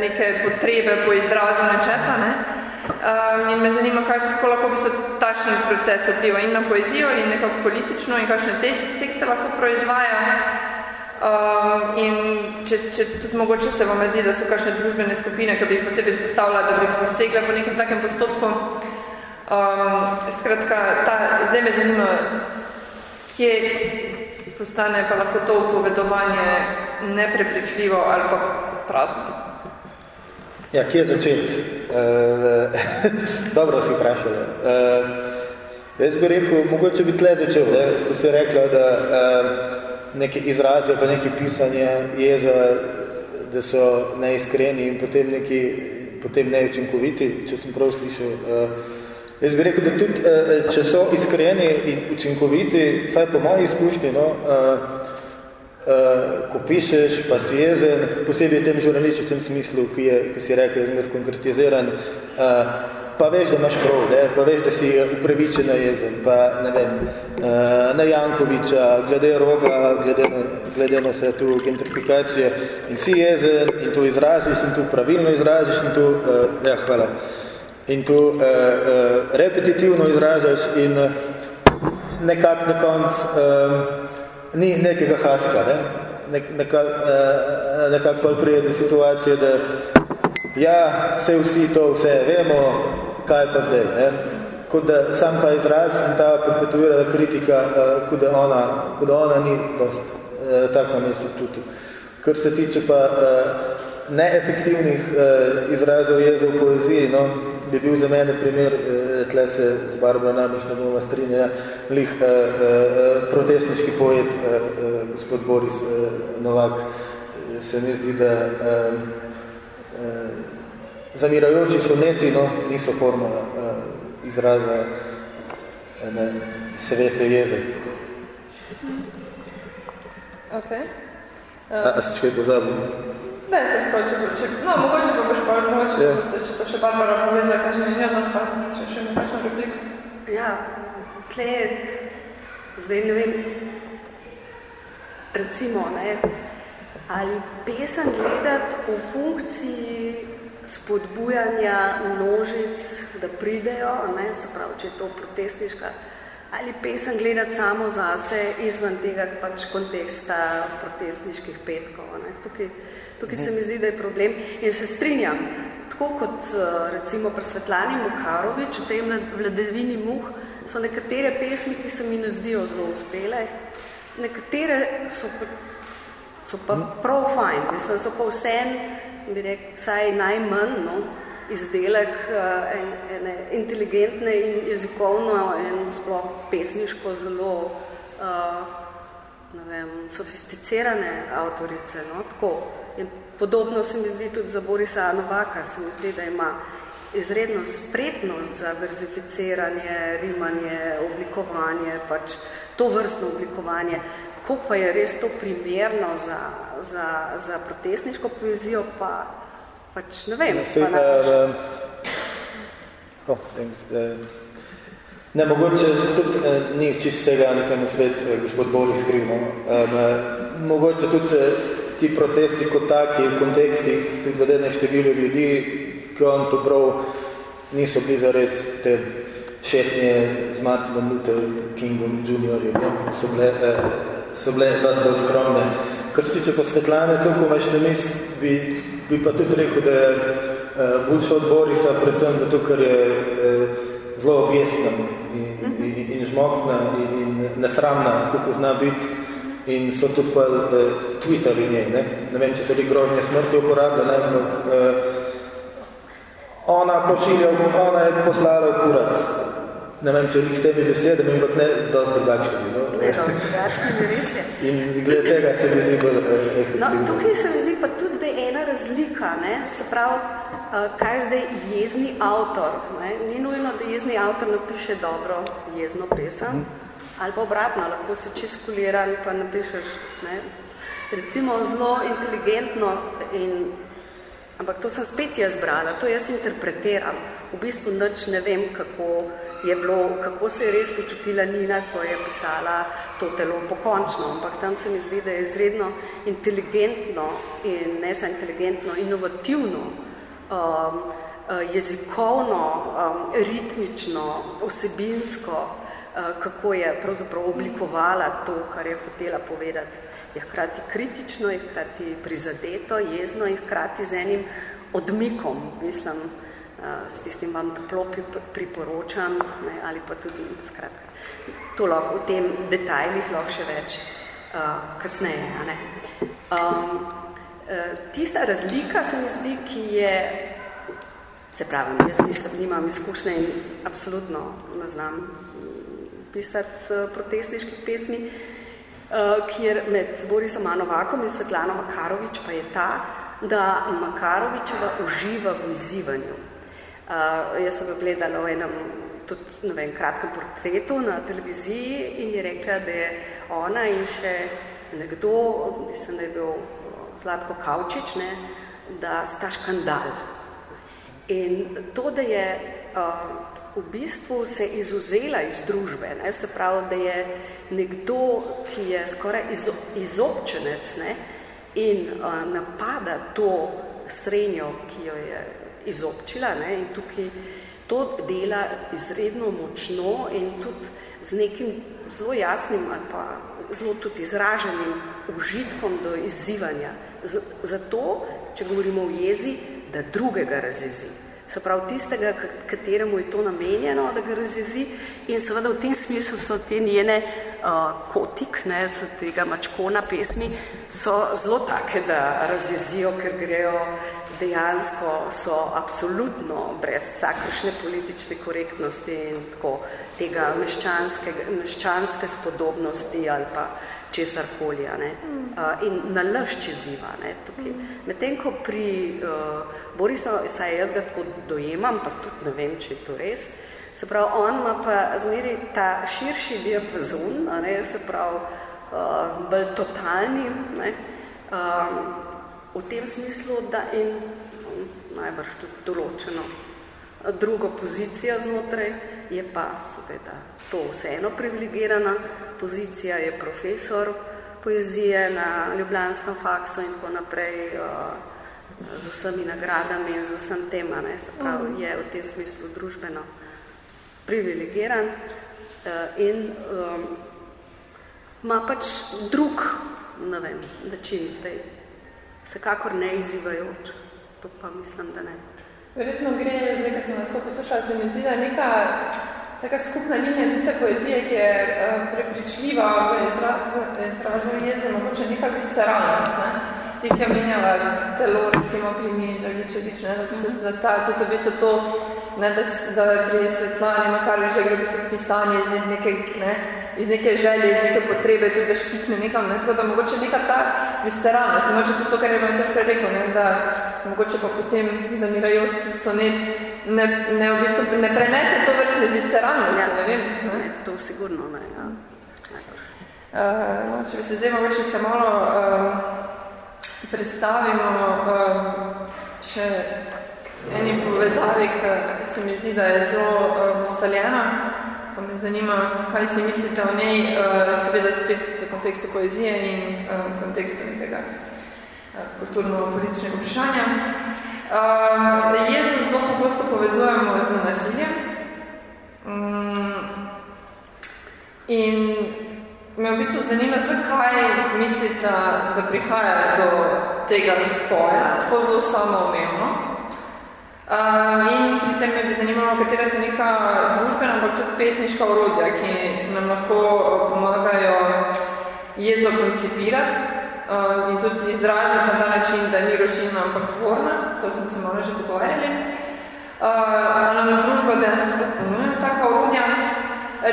neke potrebe po izrazu nečesa, ne? Um, in me zanima, kako lahko v bistvu tašen proces vpliva in na poezijo in nekako politično in kakšne tekste lahko proizvaja. Um, in če, če tudi mogoče se vam zdi, da so kakšne družbene skupine, ki bi jih posebej izpostavila, da bi posegle po nekem takem postopku. Um, skratka, ta, zdaj me zanima, kje postane pa lahko to upovedovanje neprepričljivo ali pa prazno. Ja, kje začeti? Uh, dobro si vprašala. Uh, jaz bi rekel, mogoče bi tle začel, ne? ko si rekla, da uh, neke izraze, pa neke pisanje jeza, da so neiskreni in potem neki potem neučinkoviti, če sem prav slišal. Uh, jaz bi rekel, da tudi, uh, če so iskreni in učinkoviti, saj po moji izkušnji, no, uh, uh, ko pišeš, pa si jezen, posebej v tem žurnalističnem smislu, ki, je, ki si rekel, je zmer konkretiziran, uh, pa veš, da imaš prav, ne? pa veš, da si upravičen na jezen, pa ne vem, uh, na Jankoviča, glede roga, glede glede na vse tu gentrifikacije in si jezen in to izraziš in to pravilno izraziš in to, uh, ja, hvala, in to uh, uh, repetitivno izražaš in uh, nekak na konc um, ni nekega haska, ne? Nek, nekak, uh, nekak pa prije do situacije, da ja, vse vsi to vse vemo, kaj pa zdaj. Ne? Kot da sam ta izraz in ta perpetuirana kritika, uh, kot, da ona, kot da ona ni dost uh, tak na mestu tudi. Kar se tiče pa uh, neefektivnih uh, izrazov jeze v poeziji, no, bi bil za mene primer, uh, tle se z Barbara namiš na domova strinja, lih uh, uh, protestniški poet, gospod Boris Novak, se mi zdi, da zamirajoči soneti no, niso forma izraza ne, svete jeze. Ok. Uh, a, a si čekaj pozabil? Ne, se tako, če, če, no, mogoče pa boš pa, mogoče yeah. Ja. pa, če pa še Barbara povedala, kaže mi odnos pa, če še mi kakšno repliko. Ja, tle je, zdaj ne vem, recimo, ne, ali pesem gledati v funkciji spodbujanja množic, da pridejo, ne, se pravi, če je to protestniška, ali pesem gledati samo zase izven tega pač konteksta protestniških petkov. Ne. Tukaj, tukaj se mi zdi, da je problem in se strinjam, tako kot recimo pri Svetlani Mukarovič v tem vladevini muh, so nekatere pesmi, ki se mi ne zdijo zelo uspele, nekatere so pa, so pa prav fajn, mislim, so pa vsem bi rekel, vsaj najmanj no, izdelek uh, en, ene inteligentne in jezikovno in sploh pesniško zelo uh, ne vem, sofisticirane avtorice. No, tako. In podobno se mi zdi tudi za Borisa Novaka, se mi zdi, da ima izredno spretnost za verzificiranje, rimanje, oblikovanje, pač to vrstno oblikovanje. Kako pa je res to primerno za, za, za protestniško poezijo, pa pač ne vem. Ne, sej, pa uh, uh, uh, ne, mogoče tudi uh, ni čist vsega na tem svet uh, gospod Boris kriv. No? Um, uh, mogoče tudi uh, ti protesti kot taki v kontekstih, tudi glede na število ljudi, ki on to prav niso bili zares te šetnje z Martinom Luther Kingom Juniorjem, so bile, uh, so bile dosti bolj skromne. Kar se tiče pa Svetlane, toliko imaš na mis, bi, bi pa tudi rekel, da je uh, boljša od Borisa, predvsem zato, ker je uh, zelo objestna in, in, in žmohtna in, in nesramna, tako ko zna biti in so tudi pa uh, Twitterji njej, ne? ne vem, če so li grožnje smrti uporabljali, ampak uh, ona pošilja, ona je poslala v kurac. Ne vem, če s temi besedami, ampak ne z dosti drugačnimi. No? Ne, dosti drugačnimi, res je. In glede tega se mi zdi bolj uh, efektivno. No, tukaj se mi zdi pa tudi, da je ena razlika, ne? se pravi, uh, kaj je zdaj jezni avtor. Ne? Ni nujno, da jezni avtor napiše dobro jezno pesem, mm ali pa obratno, lahko se čiskuliran, pa napišeš, ne, recimo zelo inteligentno in, ampak to sem spet jaz brala, to jaz interpretiram, v bistvu nič ne vem, kako je bilo, kako se je res počutila Nina, ko je pisala to telo pokončno, ampak tam se mi zdi, da je izredno inteligentno in ne samo inteligentno, inovativno, um, uh, jezikovno, um, ritmično, osebinsko, kako je pravzaprav oblikovala to, kar je hotela povedati. Je hkrati kritično, je hkrati prizadeto, jezno in hkrati z enim odmikom, mislim, eh, s tistim vam toplo priporočam, ne, ali pa tudi, skratka, to lahko v tem detajlih lahko še več uh, kasneje. A ne. Um, tista razlika se mi zdi, ki je, se pravim, jaz nisem, nimam izkušnje in absolutno ne znam pisati uh, protestniških pesmi, uh, kjer med Borisom Manovakom in Svetlano Makarovič pa je ta, da Makarovičeva uživa v izzivanju. Uh, jaz sem jo gledala v enem tudi, ne vem, kratkem portretu na televiziji in je rekla, da je ona in še nekdo, mislim, da je bil Zlatko Kavčič, ne, da sta škandal. In to, da je v bistvu se izuzela iz družbe, ne, se pravi, da je nekdo, ki je skoraj iz, izobčenec ne, in a, napada to srenjo, ki jo je izobčila ne, in tukaj to dela izredno močno in tudi z nekim zelo jasnim ali pa zelo tudi izraženim užitkom do izzivanja. Z, zato, če govorimo o jezi, da drugega razjezi se pravi tistega, kateremu je to namenjeno, da ga razjezi. In seveda v tem smislu so te njene uh, kotik, ne, tega mačkona pesmi, so zelo take, da razjezijo, ker grejo dejansko, so absolutno brez vsakršne politične korektnosti in tako tega meščanske, meščanske spodobnosti ali pa česar koli, ne, uh, in nalašče ziva, ne, tukaj. Medtem, ko pri uh, Borisu, saj jaz ga tako dojemam, pa tudi ne vem, če je to res, se pravi, on ima pa zmeri ta širši diapazon, a ne, se pravi, uh, bolj totalni, ne, um, v tem smislu, da in um, najbrž tudi določeno. Drugo pozicijo znotraj, je pa seveda to vseeno privilegirana pozicija, je profesor poezije na Ljubljanskem faksu in tako naprej z vsemi nagradami in z vsem tema, ne, se pravi, mhm. je v tem smislu družbeno privilegiran e, in um, ima pač drug, ne vem, način zdaj, vsekakor ne izzivajoč, to pa mislim, da ne. Verjetno gre, zdaj, ker sem tako poslušala, se mi zdi, da neka taka skupna linija tiste poezije, ki je uh, prepričljiva v izrazu jeze, mogoče neka visceralnost, ne? Ti si omenjala telo, recimo pri mi, Dragičevič, ne? Da, se, da sta tudi v bistvu to, ne, da, da pri Svetlani Makarovič, že gre v bistvu pisanje iz neke, ne, iz neke želje, iz neke potrebe, tudi da špikne nekam, ne, tako da mogoče neka ta visceralnost, mogoče tudi to, kar je imel težko rekel, ne, da mogoče pa potem zamirajoč sonet ne, ne, v bistvu ne prenese to vrstne visceralnosti, ja, ne vem. Ne? Ne, to sigurno ne, ja. Uh, no, če bi se zdaj mogoče se malo uh, predstavimo uh, še eni povezavi, ki se mi zdi, da je zelo uh, ustaljena, pa me zanima, kaj si mislite o njej, uh, seveda spet v kontekstu poezije in uh, v kontekstu nekega uh, kulturno-političnega vprašanja. Jezo zelo pogosto povezujemo z nasiljem, Um, in me v bistvu zanima, zakaj mislite, da prihaja do tega spoja, tako zelo samoumevno. In pri tem me bi zanimalo, katera so neka družbena, ampak tudi pesniška orodja, ki nam lahko pomagajo jezo koncipirati uh, in tudi izražati na ta način, da ni rošilna, ampak tvorna. To smo se malo že pogovarjali. Uh, nam družba dejansko spet ponujejo taka orodja.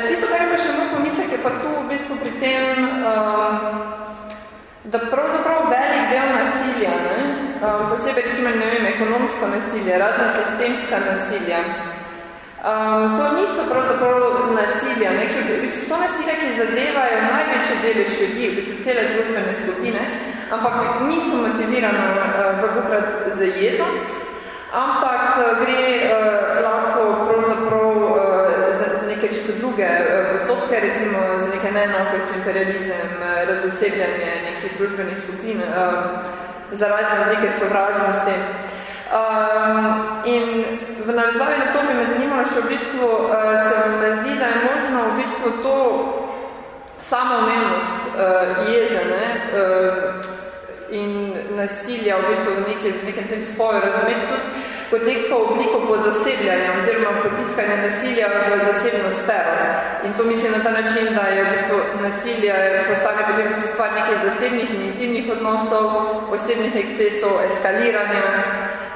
Tisto, kar je pa še moj pomislek, je pa tu v bistvu pri tem, uh, da pravzaprav velik del nasilja, ne? Um, posebej recimo, ne vem, ekonomsko nasilje, razne sistemska nasilja, Um, to niso pravzaprav nasilja, ne, ki so nasilja, ki zadevajo največje delež ljudi, bistvu cele družbene skupine, ampak niso motivirane uh, vrhokrat z jezo, ampak uh, gre uh, lahko pravzaprav uh, za, za neke čisto druge uh, postopke, recimo za neke neenakost, imperializem, uh, razosebljanje nekih družbenih skupin, uh, za razne neke sovražnosti. Um, in v navezavi na to bi me zanimalo še v bistvu, uh, se me zdi, da je možno v bistvu to samoumevnost uh, jeze ne, uh, in nasilja v bistvu v nekem, nekem tem spoju razumeti tudi kot neko obliko pozasebljanja oziroma potiskanja nasilja v zasebno sfero. In to mislim na ta način, da je v bistvu nasilje postane potem v bistvu stvar nekih zasebnih in intimnih odnosov, osebnih ekscesov, eskaliranja,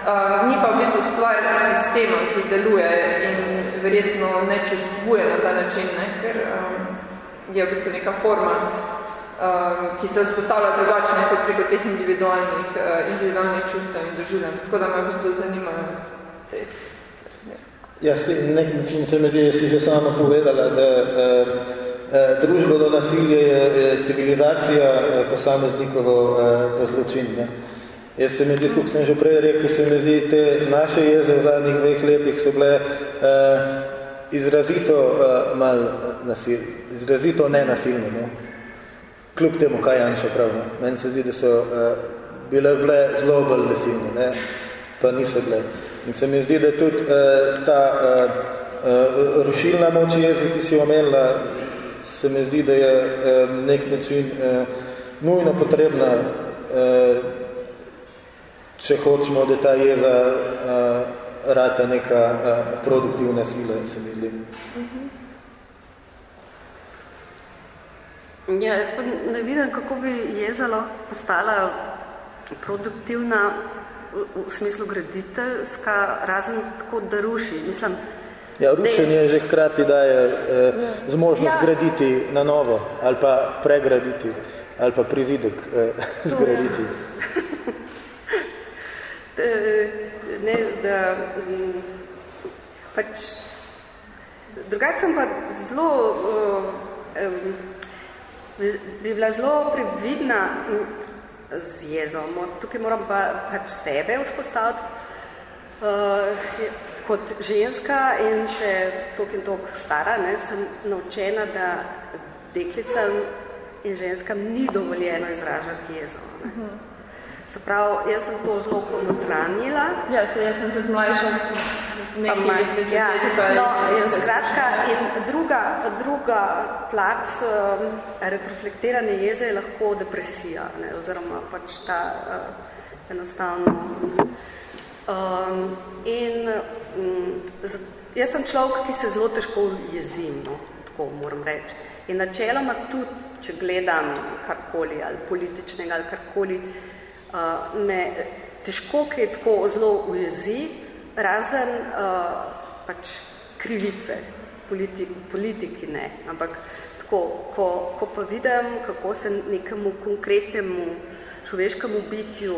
Uh, ni pa v bistvu stvar sistema, ki deluje in verjetno ne čustvuje na ta način, ne? ker um, je v bistvu neka forma, um, ki se vzpostavlja drugačne kot preko teh individualnih, uh, individualnih čustev in doživljanj. Tako da me v bistvu zanimajo te Ja, si, nek način se mi zdi, da si že sama povedala, da eh, eh, družbo do nasilje je civilizacija eh, posameznikovo eh, po zločin. Ne? Eh, Jaz se mi zdi, kot sem že prej rekel, se mi zdi, te naše jeze v zadnjih dveh letih so bile uh, izrazito uh, mal nasil, izrazito nenasilne. No? Kljub temu, kaj Janša prav. No? Meni se zdi, da so uh, bile, bile zelo bolj nasilne, ne? pa niso bile. In se mi zdi, da tudi uh, ta uh, uh, rušilna moč jeze, ki si omenila, se mi zdi, da je uh, nek način uh, nujno potrebna uh, če hočemo, da ta jeza uh, rata neka uh, produktivna sila, se mi zdi. Ja, jaz pa ne vidim, kako bi jeza lahko postala produktivna v, v smislu graditeljska, razen tako, da ruši. Mislim, ja, rušenje je že hkrati daje eh, zmožnost ja. graditi na novo ali pa pregraditi ali pa prizidek eh, zgraditi. ne, da mm, pač drugače sem pa zelo um, bi bila zelo previdna z jezom. Tukaj moram pa pač sebe vzpostaviti uh, kot ženska in še tok in tok stara, ne, sem naučena, da deklicam in ženskam ni dovoljeno izražati jezo. Ne. Uh -huh. Se pravi, jaz sem to zelo ponotranjila. Ja, se, jaz sem tudi mlajša nekaj desetletij. Ja, no, in skratka, in druga, druga plat um, retroflektirane jeze je lahko depresija, ne, oziroma pač ta uh, enostavno. Um, in um, jaz sem človek, ki se zelo težko jezim, no, tako moram reči. In načeloma tudi, če gledam karkoli, ali političnega, ali karkoli, uh, me težko kaj tako zelo ujezi, razen uh, pač krivice, politi, politiki ne, ampak tako, ko, ko pa vidim, kako se nekemu konkretnemu človeškemu bitju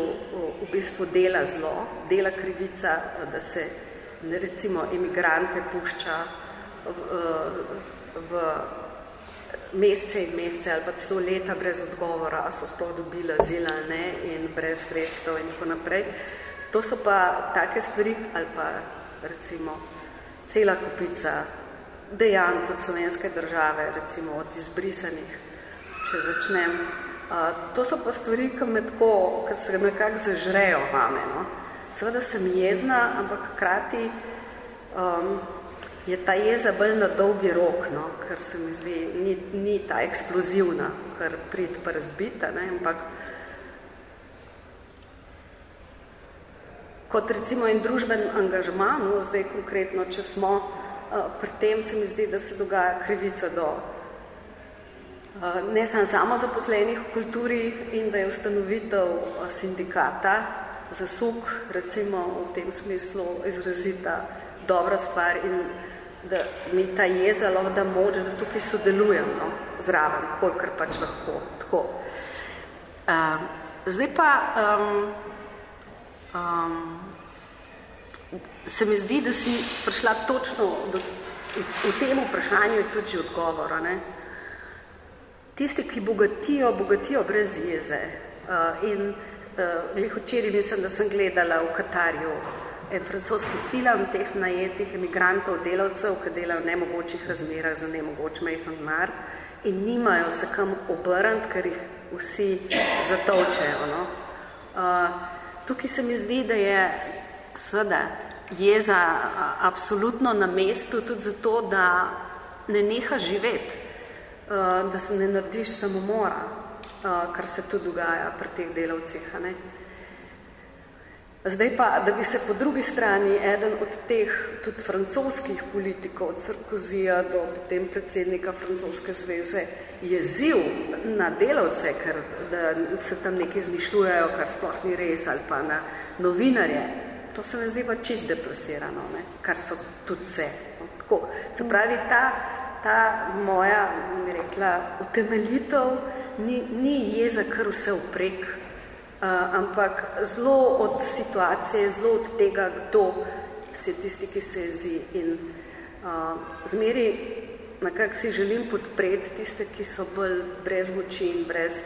v bistvu dela zlo, dela krivica, da se recimo emigrante pušča v, v mesece in mesece ali pa celo leta brez odgovora, so sploh dobili azil ali ne in brez sredstev in tako naprej. To so pa take stvari ali pa recimo cela kupica dejanj tudi slovenske države, recimo od izbrisanih, če začnem. Uh, to so pa stvari, ki me tako, ki se nekako zažrejo vame. No? Seveda sem jezna, ampak krati um, je ta jeza bolj na dolgi rok, no, ker se mi zdi, ni, ni ta eksplozivna, kar prid pa razbita, ne, ampak kot recimo en družben angažman, no, zdaj konkretno, če smo uh, pri tem, se mi zdi, da se dogaja krivica do uh, ne samo samo zaposlenih v kulturi in da je ustanovitev uh, sindikata za suk, recimo v tem smislu izrazita dobra stvar in da mi ta jeza lahko da moč, da tukaj sodelujem no, zraven, kolikor pač lahko. Tako. Uh, zdaj pa um, um, se mi zdi, da si prišla točno do, v tem vprašanju je tudi odgovora. Ne? Tisti, ki bogatijo, bogatijo brez jeze. Uh, in uh, včeraj mislim, da sem gledala v Katarju en francoski film teh najetih emigrantov, delavcev, ki delajo v nemogočih razmerah za nemogoč mejhan mar in nimajo se kam obrniti, ker jih vsi zatovčejo. No? Uh, tukaj se mi zdi, da je seveda jeza absolutno na mestu tudi zato, da ne neha živeti, uh, da se ne narediš samomora, uh, kar se tu dogaja pri teh delavcih. A ne? Zdaj pa, da bi se po drugi strani eden od teh tudi francoskih politikov, od Sarkozija do potem predsednika francoske zveze, jezil na delavce, ker da se tam nekaj izmišljujejo, kar sploh ni res, ali pa na novinarje, to se mi zdi pa čist deplasirano, ne? kar so tudi vse. No, tako. Se pravi, ta, ta moja, mi rekla, utemeljitev ni, ni jeza kar vse vprek, ampak zelo od situacije, zelo od tega, kdo se tisti, ki se jezi in uh, zmeri nekako si želim podpreti tiste, ki so bolj brez moči in brez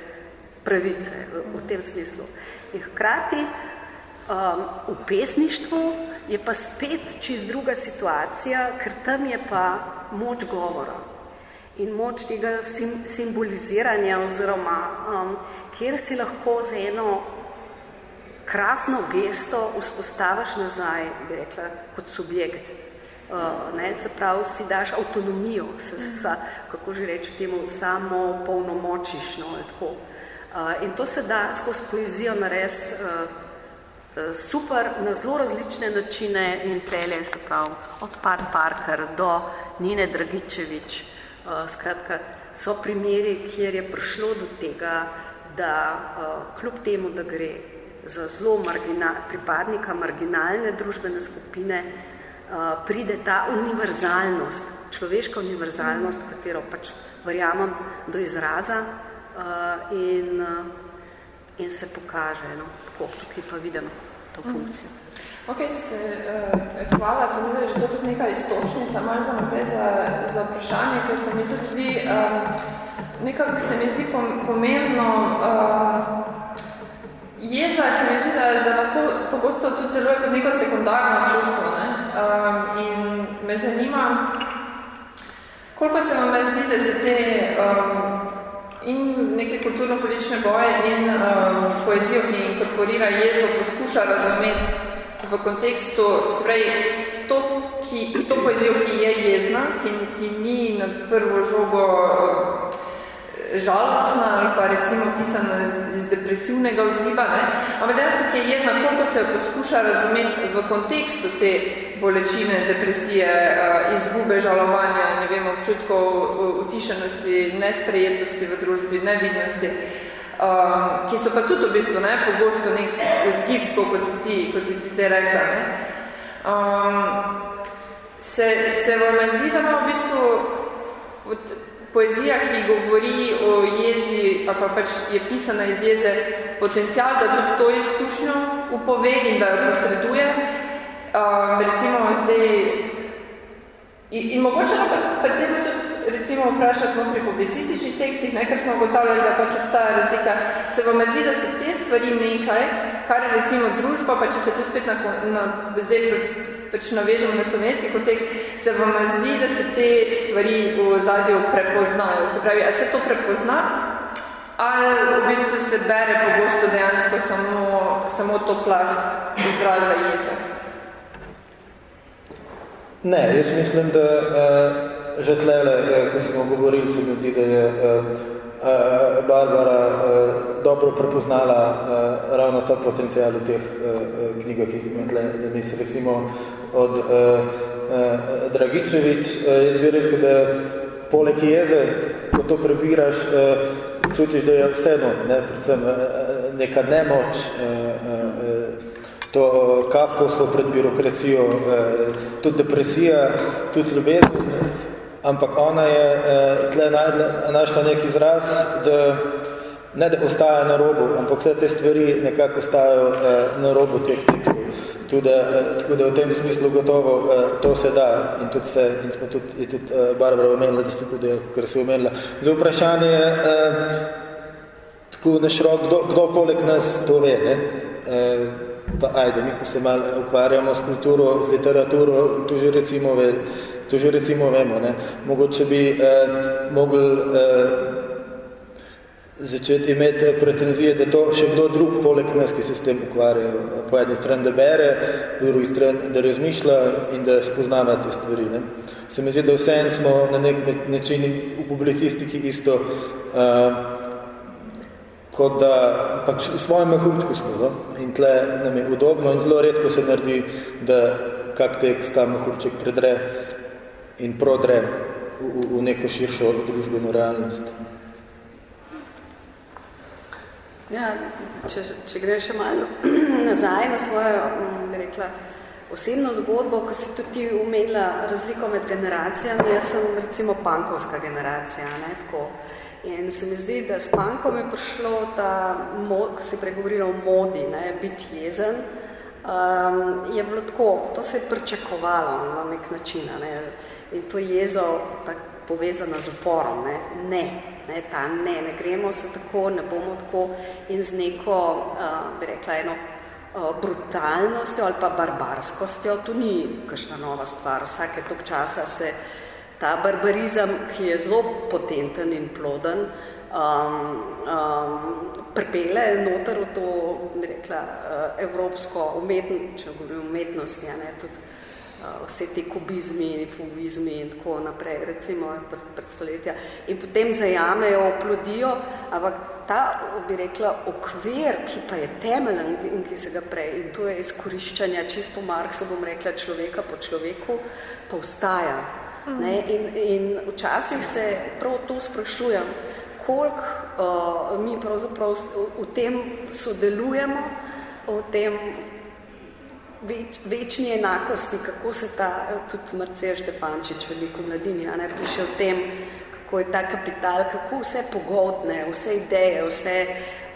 pravice v, v tem smislu. In hkrati um, v pesništvu je pa spet čist druga situacija, ker tam je pa moč govora in moč tega sim, simboliziranja oziroma um, kjer si lahko za eno krasno gesto vzpostaviš nazaj, bi rekla, kot subjekt. Uh, ne, se pravi, si daš avtonomijo, se, sa, kako že reče temu, samo polnomočiš. No, tako. Uh, in to se da skozi poezijo narediti uh, uh, super na zelo različne načine in telje, se pravi, od Pat Parker do Nine Dragičevič, Uh, skratka, so primeri, kjer je prišlo do tega, da uh, kljub temu, da gre za zelo margina, pripadnika marginalne družbene skupine, uh, pride ta univerzalnost, človeška univerzalnost, katero pač verjamem do izraza in, in se pokaže. No, tako, tukaj pa vidim to funkcijo. Ok, se, uh, hvala, sem videla, že to tudi neka istočnica, malo za naprej za, za vprašanje, ker se mi tudi zdi, um, nekako se mi zdi pomembno, uh, jeza se mi zdi, da, da lahko pogosto tudi deluje kot neko sekundarno čustvo, ne? Um, in me zanima, koliko se vam zdi, da se te um, in neke kulturno-politične boje in um, poezijo, ki inkorporira jezo, poskuša razumeti v kontekstu, spravi, to, ki, to poezijo, ki je jezna, ki, ki ni na prvo žogo eh, žalostna ali pa recimo pisana iz, iz depresivnega vzgiba, ne? ampak dejansko, ki je jezna, koliko se poskuša razumeti v kontekstu te bolečine, depresije, eh, izgube, žalovanja, ne vem, občutkov utišenosti, nesprejetosti v družbi, nevidnosti um, ki so pa tudi v bistvu ne, pogosto nek vzgib, tako kot si ti, kot si ti zdaj rekla. Ne. Um, se, se vam zdi, da ima v bistvu poezija, ki govori o jezi, pa pač je pisana iz jeze, potencial, da tudi to izkušnjo upove in da jo posreduje. Um, recimo zdaj In, in mogoče pri tem tudi recimo vprašati no, pri publicističnih tekstih, ne, ker smo ugotavljali, da pač obstaja razlika, se vam zdi, da so te stvari nekaj, kar recimo družba, pa če se tu spet na, na, zdaj pač navežemo na slovenski kontekst, se vam zdi, da se te stvari v zadju prepoznajo. Se pravi, a se to prepozna, ali v bistvu se bere pogosto dejansko samo, samo to plast izraza jeza? Ne, jaz mislim, da uh, že tlele, uh, ko smo govorili, se mi zdi, da je uh, uh, Barbara uh, dobro prepoznala uh, ravno ta potencijal v teh uh, knjigah, ki jih ima tle, da misli recimo od uh, uh, Dragičevič. Uh, jaz bi rekel, da poleg jeze, ko to prebiraš, uh, čutiš, da je vseeno, ne, predvsem uh, neka nemoč, uh, uh, to kafkovstvo pred birokracijo, uh, tudi depresija, tudi ljubezen, ampak ona je uh, tle našla nek izraz, da ne da ostaja na robu, ampak vse te stvari nekako ostajajo uh, na robu teh tekstov. Tudi, tako da v tem smislu gotovo to se da in tudi se, in smo tudi, je tudi Barbara omenila, da ste tudi, kar se omenila. Za vprašanje, uh, tako na širok, kdo, kdo poleg nas to ve, ne? Pa ajde, mi ko se malo ukvarjamo s kulturo, z literaturo, tu že recimo, ve, tu že recimo vemo, ne? mogoče bi uh, mogli uh, začeti imeti pretenzije, da to še kdo drug poleg nas, ki se s tem ukvarjajo. Po jedni strani, da bere, po drugi strani, da razmišlja in da spoznava te stvari. Ne. Se mi zdi, da vse smo na nek način v publicistiki isto, uh, kot da pač v svojem mehurčku smo. No? In tle nam je udobno in zelo redko se naredi, da kak tekst ta mehurček predre in prodre v, v neko širšo družbeno realnost. Ja, če, če greš še malo nazaj na svojo, rekla, osebno zgodbo, ko si tudi umenila razliko med generacijami, jaz sem recimo pankovska generacija, ne, tako. In se mi zdi, da s pankom je prišlo ta, ko si pregovorila o modi, ne, biti jezen, um, je bilo tako, to se je pričakovalo na nek način, ne, in to jezo pa povezana z uporom, ne, ne, ne, ta ne, ne gremo se tako, ne bomo tako in z neko, uh, bi rekla, eno uh, brutalnostjo ali pa barbarskostjo, to ni kakšna nova stvar, vsake tok časa se ta barbarizem, ki je zelo potenten in ploden, um, um, pripele noter v to, bi rekla, uh, evropsko umetnost, če govorim umetnosti, ja, ne, tudi Eh, vse te kubizmi, fuvizmi in tako naprej, recimo pred, pred stoletja. In potem zajamejo, oplodijo, ampak ta, bi rekla, okvir, ki pa je temeljen in ki se ga prej, in to je izkoriščanja, čist po Marksu bom rekla, človeka po človeku, pa vstaja. Ne? In, in včasih se prav to sprašujem, koliko uh, mi pravzaprav v, tem sodelujemo, v tem več, večni enakosti, kako se ta, tudi Marcija Štefančič, veliko mladini, a ne, piše o tem, kako je ta kapital, kako vse pogodne, vse ideje, vse,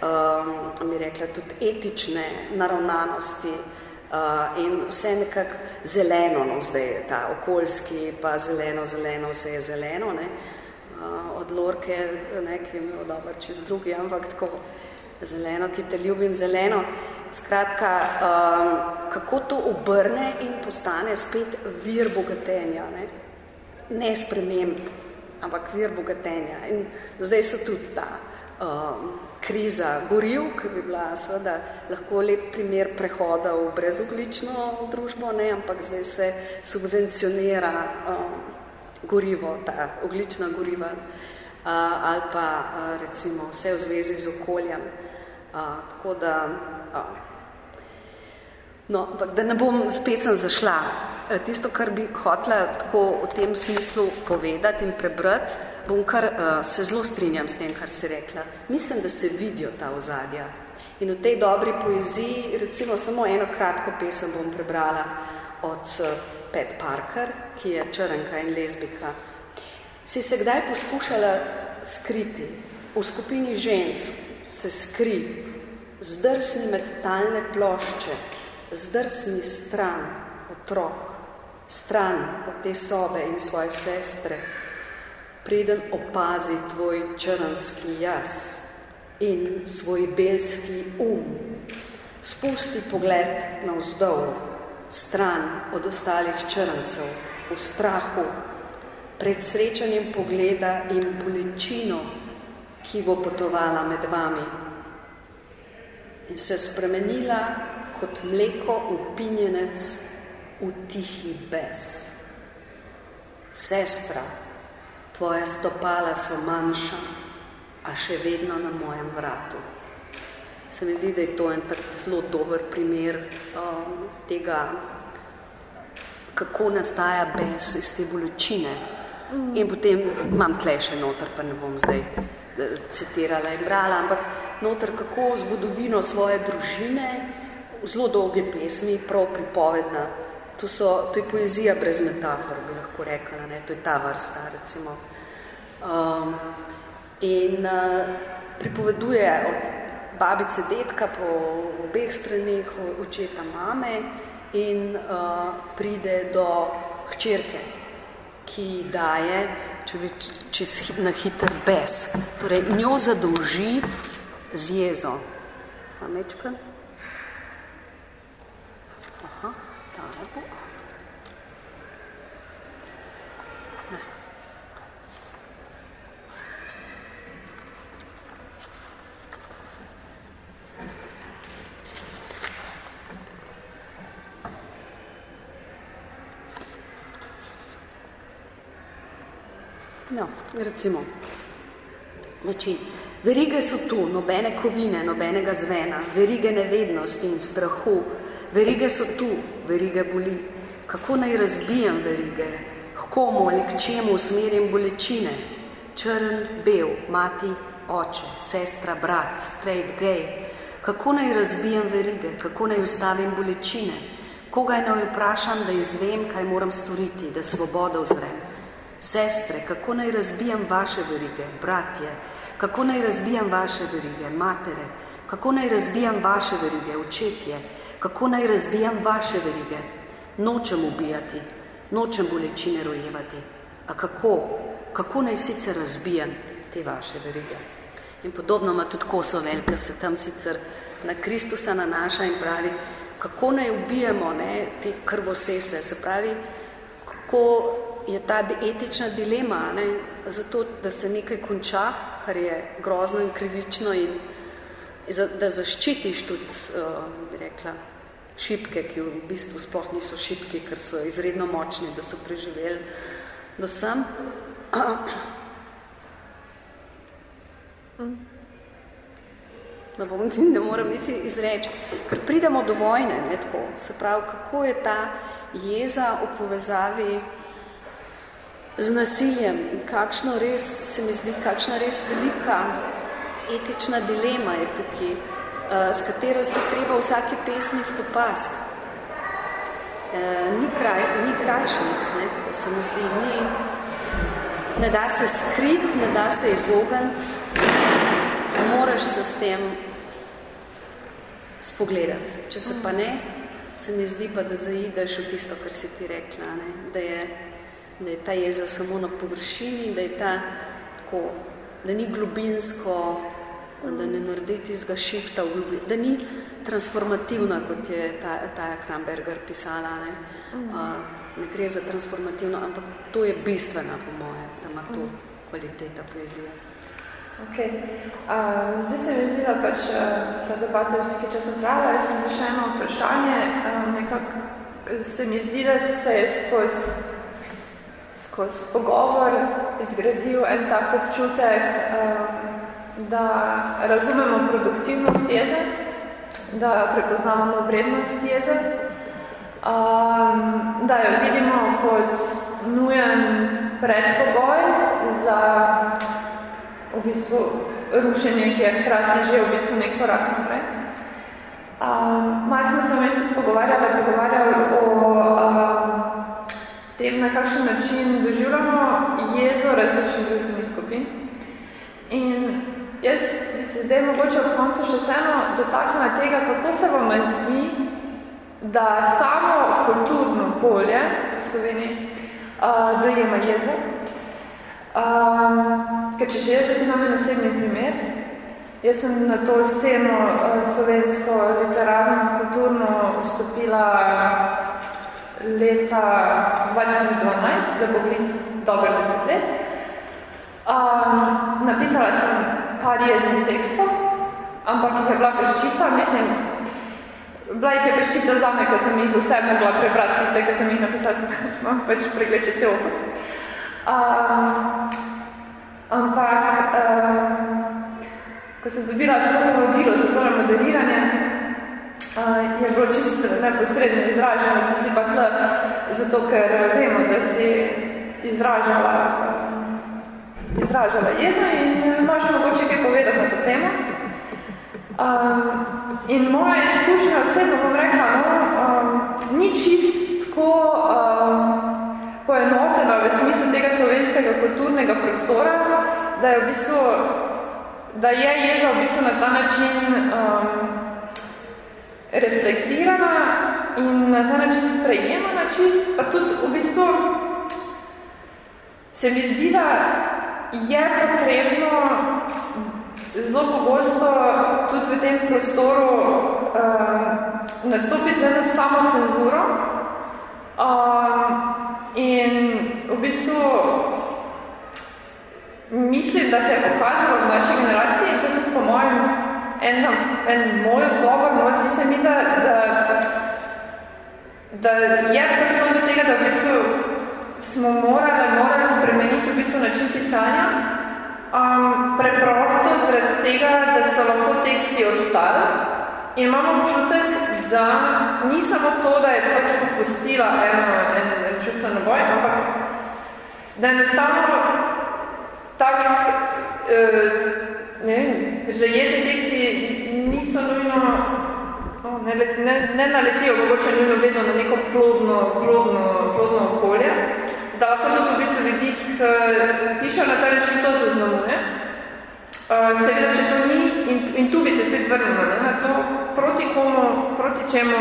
um, mi rekla, tudi etične naravnanosti uh, in vse nekako zeleno, no, zdaj je ta okoljski, pa zeleno, zeleno, vse je zeleno, ne, uh, od Lorke, ne, ki je imel dobro čez drugi, ampak tako zeleno, ki te ljubim, zeleno, Skratka, um, kako to obrne in postane spet vir bogatenja, ne, ne sprememb, ampak vir bogatenja. In zdaj so tudi ta um, kriza goriv, ki bi bila seveda lahko lep primer prehoda v brezoglično družbo, ne, ampak zdaj se subvencionira um, gorivo, ta oglična goriva, uh, ali pa uh, recimo vse v zvezi z okoljem. Uh, tako da No, da ne bom spet sem zašla. E, tisto, kar bi hotela tako v tem smislu povedati in prebrati, bom kar uh, se zelo strinjam s tem, kar si rekla. Mislim, da se vidijo ta ozadja. In v tej dobri poeziji, recimo samo eno kratko pesem bom prebrala od uh, Pat Parker, ki je črnka in lezbika. Si se kdaj poskušala skriti? V skupini žensk se skri, zdrsni med talne plošče, zdrsni stran otrok, stran od te sobe in svoje sestre, preden opazi tvoj črnski jaz in svoj belski um. Spusti pogled na vzdol, stran od ostalih črncev, v strahu, pred srečanjem pogleda in bolečino, ki bo potovala med vami in se spremenila kot mleko upinjenec v tihi bes. Sestra, tvoja stopala so manjša, a še vedno na mojem vratu. Se mi zdi, da je to en tak zelo dober primer um, tega, kako nastaja bes iz te bolečine. In potem imam tle še noter, pa ne bom zdaj eh, citirala in brala, ampak noter kako zgodovino svoje družine, zelo dolge pesmi, prav pripovedna. To, so, to je poezija brez metafor, bi lahko rekla, ne? to je ta vrsta, recimo. Um, in uh, pripoveduje od babice detka po obeh stranih, očeta mame in uh, pride do hčerke, ki daje, če bi čez na hiter bes, torej njo zadolži z jezo. Samečka. Aha, ta je bo. No, recimo, način. Verige so tu, nobene kovine, nobenega zvena, verige nevednosti in strahu, verige so tu, verige boli. Kako naj razbijem verige? Komu ali k čemu usmerjam bolečine? Črn, bel, mati, oče, sestra, brat, straight, gay. Kako naj razbijem verige? Kako naj ustavim bolečine? Koga naj vprašam, da izvem, kaj moram storiti, da svobodo vzrem? Sestre, kako naj razbijam vaše verige, bratje, kako naj razbijam vaše verige, matere, kako naj razbijam vaše verige, očetje, kako naj razbijam vaše verige, nočem ubijati, nočem bolečine rojevati, a kako, kako naj sicer razbijam te vaše verige. In podobno ima tudi koso velika, se tam sicer na Kristusa nanaša in pravi, kako naj ubijemo ne, te krvosese, se pravi, kako je ta etična dilema, ne, zato, da se nekaj konča, kar je grozno in krivično in da zaščitiš tudi, uh, bi rekla, šipke, ki v bistvu sploh niso šipki, ker so izredno močni, da so preživeli do sem. Da bom ne moram niti izreči, ker pridemo do vojne, ne tako, se pravi, kako je ta jeza v povezavi z nasiljem in kakšno res, se mi zdi, kakšna res velika etična dilema je tukaj, uh, s katero se treba vsaki pesmi spopast. Uh, ni, kraj, ni krajšnic, ne, tako se mi zdi, ni, ne da se skrit, ne da se izogniti, moraš se s tem spogledati. Če se pa ne, se mi zdi pa, da zaideš v tisto, kar si ti rekla, ne, da je da je ta jeza samo na površini, da je ta tako, da ni globinsko, da ne naredi tizga šifta v globin, da ni transformativna, kot je ta, ta Kramberger pisala. Ne? Uh, ne gre za transformativno, ampak to je bistvena po moje, da ima to kvaliteta poezije. Okay. Uh, zdaj se mi zdi, da pač uh, ta debata že nekaj časa trajala. Jaz sem za še eno vprašanje. Uh, nekak, se mi zdi, da se je skozi skozi pogovor izgradil en tak občutek, da razumemo produktivnost jeze, da prepoznavamo vrednost jeze, da jo vidimo kot nujen predpogoj za v bistvu rušenje, ki je hkrati že v bistvu nek korak naprej. Um, Malo smo se v pogovarjali, pogovarjali um, kakšen način doživljamo jezo različnih družbenih skupin. In jaz bi se zdaj mogoče v koncu še vseeno dotaknila tega, kako se vam zdi, da samo kulturno polje v Sloveniji uh, dojema jezo. Um, ker če že jaz imam en osebni primer, jaz sem na to sceno uh, slovensko literarno kulturno vstopila leta 2012, da bo bili dobro deset let. Um, napisala sem par jeznih tekstov, ampak jih je bila peščica, mislim, bila jih je peščica za me, ker sem jih vse mogla prebrati, tiste, ki sem jih napisala, sem imam pač pregled čez cel opus. Um, ampak, um, ko sem dobila to povabilo za to modeliranje, uh, je bilo čisto neposredno izraženo, da si pa tle, zato ker vemo, da si izražala, um, izražala jezo in imaš mogoče kaj povedati na to temo. Um, in moja izkušnja osebno bom rekla, no, um, ni čist tako um, poenotena v smislu tega slovenskega kulturnega prostora, da je v bistvu, da je jeza v bistvu na ta način um, reflektirana in na ta način sprejemana čist, pa tudi v bistvu se mi zdi, da je potrebno zelo pogosto tudi v tem prostoru um, nastopiti z eno samo cenzuro um, in v bistvu mislim, da se je pokazalo v naši generaciji tudi po mojem en, en moj odgovor, no, zdi se mi, da, da, da je prišlo do tega, da v bistvu smo morali, morali spremeniti v bistvu način pisanja, Um, preprosto zaradi tega, da so lahko teksti ostali. In imamo občutek, da ni samo to, da je pač popustila eno, en, en čustveno boj, ampak da enostavno tak, uh, ne vem, že jezni teksti niso nujno, no, ne, ne, ne naletijo, mogoče nujno vedno na neko plodno, plodno, plodno okolje, da lahko tudi v bistvu ljudi, ki pišejo na ta način, to zaznamuje. Uh, seveda, če to ni, in, in tu bi se spet vrnila ne, na to, proti komu, proti čemu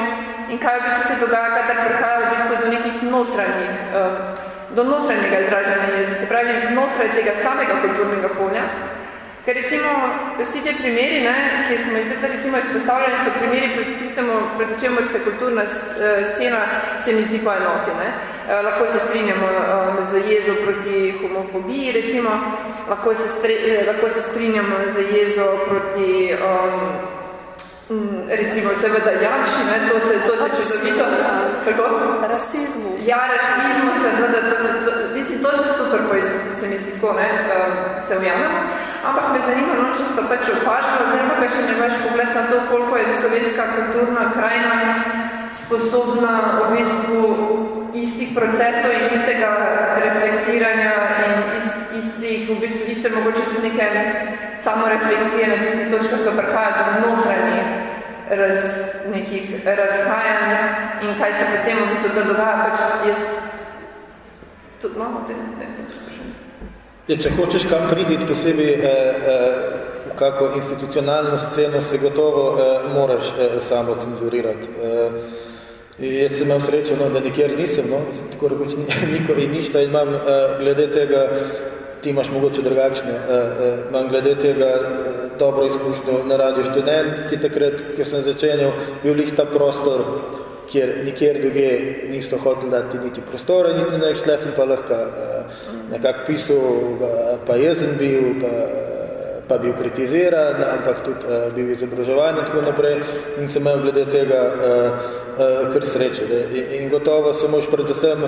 in kaj v bistvu se dogaja, kadar prihaja v bistvu do nekih notranjih, uh, do notranjega izražanja jezi, se pravi znotraj tega samega kulturnega polja. Ker recimo vsi te primeri, ne, ki smo izvedli, recimo izpostavljali, so primeri proti tistemu, proti čemu se kulturna scena se mi zdi poenoti. Ne. Eh, lahko se strinjamo um, z jezo proti homofobiji, recimo, lahko se, stre, eh, lahko se strinjamo z jezo proti um, recimo seveda Janši, ne, to se, to se čudovito... Kako? Rasizmu. Ja, rasizmu, seveda, to se, to, mislim, to se super, ko se mi zdi tako, ne, se ujamemo, ampak me zanima, no, čisto pač opažamo, oziroma kaj še ne veš pogled na to, koliko je slovenska kulturna krajina sposobna v bistvu istih procesov in istega reflektiranja in ist, istih, v bistvu iste mogoče tudi neke samorefleksije na tistih točkah, ko prihaja do notranjih raz, nekih razhajanj in kaj se potem v bistvu dogaja, pač jaz tudi malo te, ne, te sprašujem. Ja, če hočeš kam priditi posebej eh, eh, v kako institucionalno sceno, se gotovo eh, moraš eh, samo cenzurirati. Eh, jaz sem imel srečo, no, da nikjer nisem, no, tako rekoč niko in ništa in imam eh, glede tega ti imaš mogoče drugačno, uh, uh, imam glede tega uh, dobro izkušnjo na radio študent, ki takrat, ko sem začenjal, bil lih ta prostor, kjer nikjer druge nisto hoteli dati niti prostora, niti ne, šle sem pa lahko uh, nekak pisal, pa, pa jezen bil, pa, pa bil kritiziran, ampak tudi bil izobraževan in tako naprej in sem imel glede tega kar sreče. In, gotovo se moš predvsem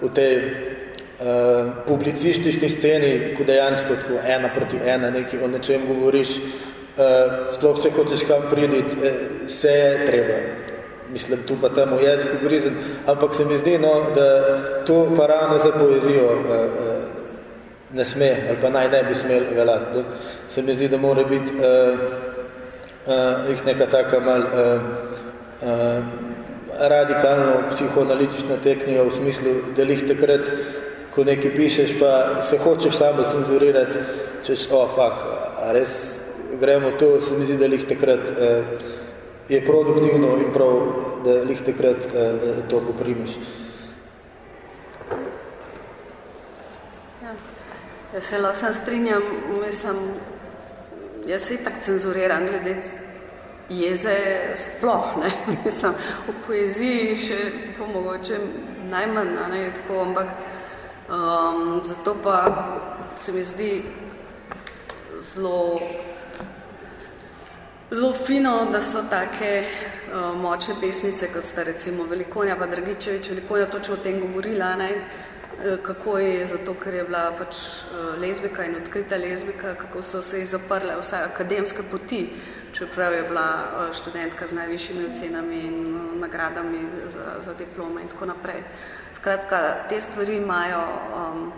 v tej publicistični sceni, ko dejansko tako ena proti ena nekaj o nečem govoriš, uh, sploh če hočeš kam priditi, uh, se je treba. Mislim, tu pa tamo jezik grizen, ampak se mi zdi, no, da to pa ravno za poezijo uh, uh, ne sme, ali pa naj ne bi smel veljati. Se mi zdi, da mora biti uh, uh, neka taka mal uh, uh, radikalno psihoanalitična teknika v smislu, da jih takrat ko nekaj pišeš, pa se hočeš samo cenzurirati, češ, oh, fak, a res gremo to, se mi zdi, da lih takrat eh, je produktivno in prav, da lih takrat eh, to poprimeš. Ja, ja se lahko strinjam, mislim, jaz se tak cenzuriram glede jeze sploh, ne, mislim, v poeziji še pomogoče najmanj, ne, tako, ampak Um, zato pa se mi zdi zelo, zelo fino, da so take uh, močne pesnice, kot sta recimo Velikonja pa Dragičevič. Velikonja točno o tem govorila, ne? Eh, kako je zato, ker je bila pač eh, lezbika in odkrita lezbika, kako so se zaprle vse akademske poti, čeprav je bila eh, študentka z najvišjimi ocenami in nagradami za, za diplome in tako naprej. Skratka, te stvari imajo, um,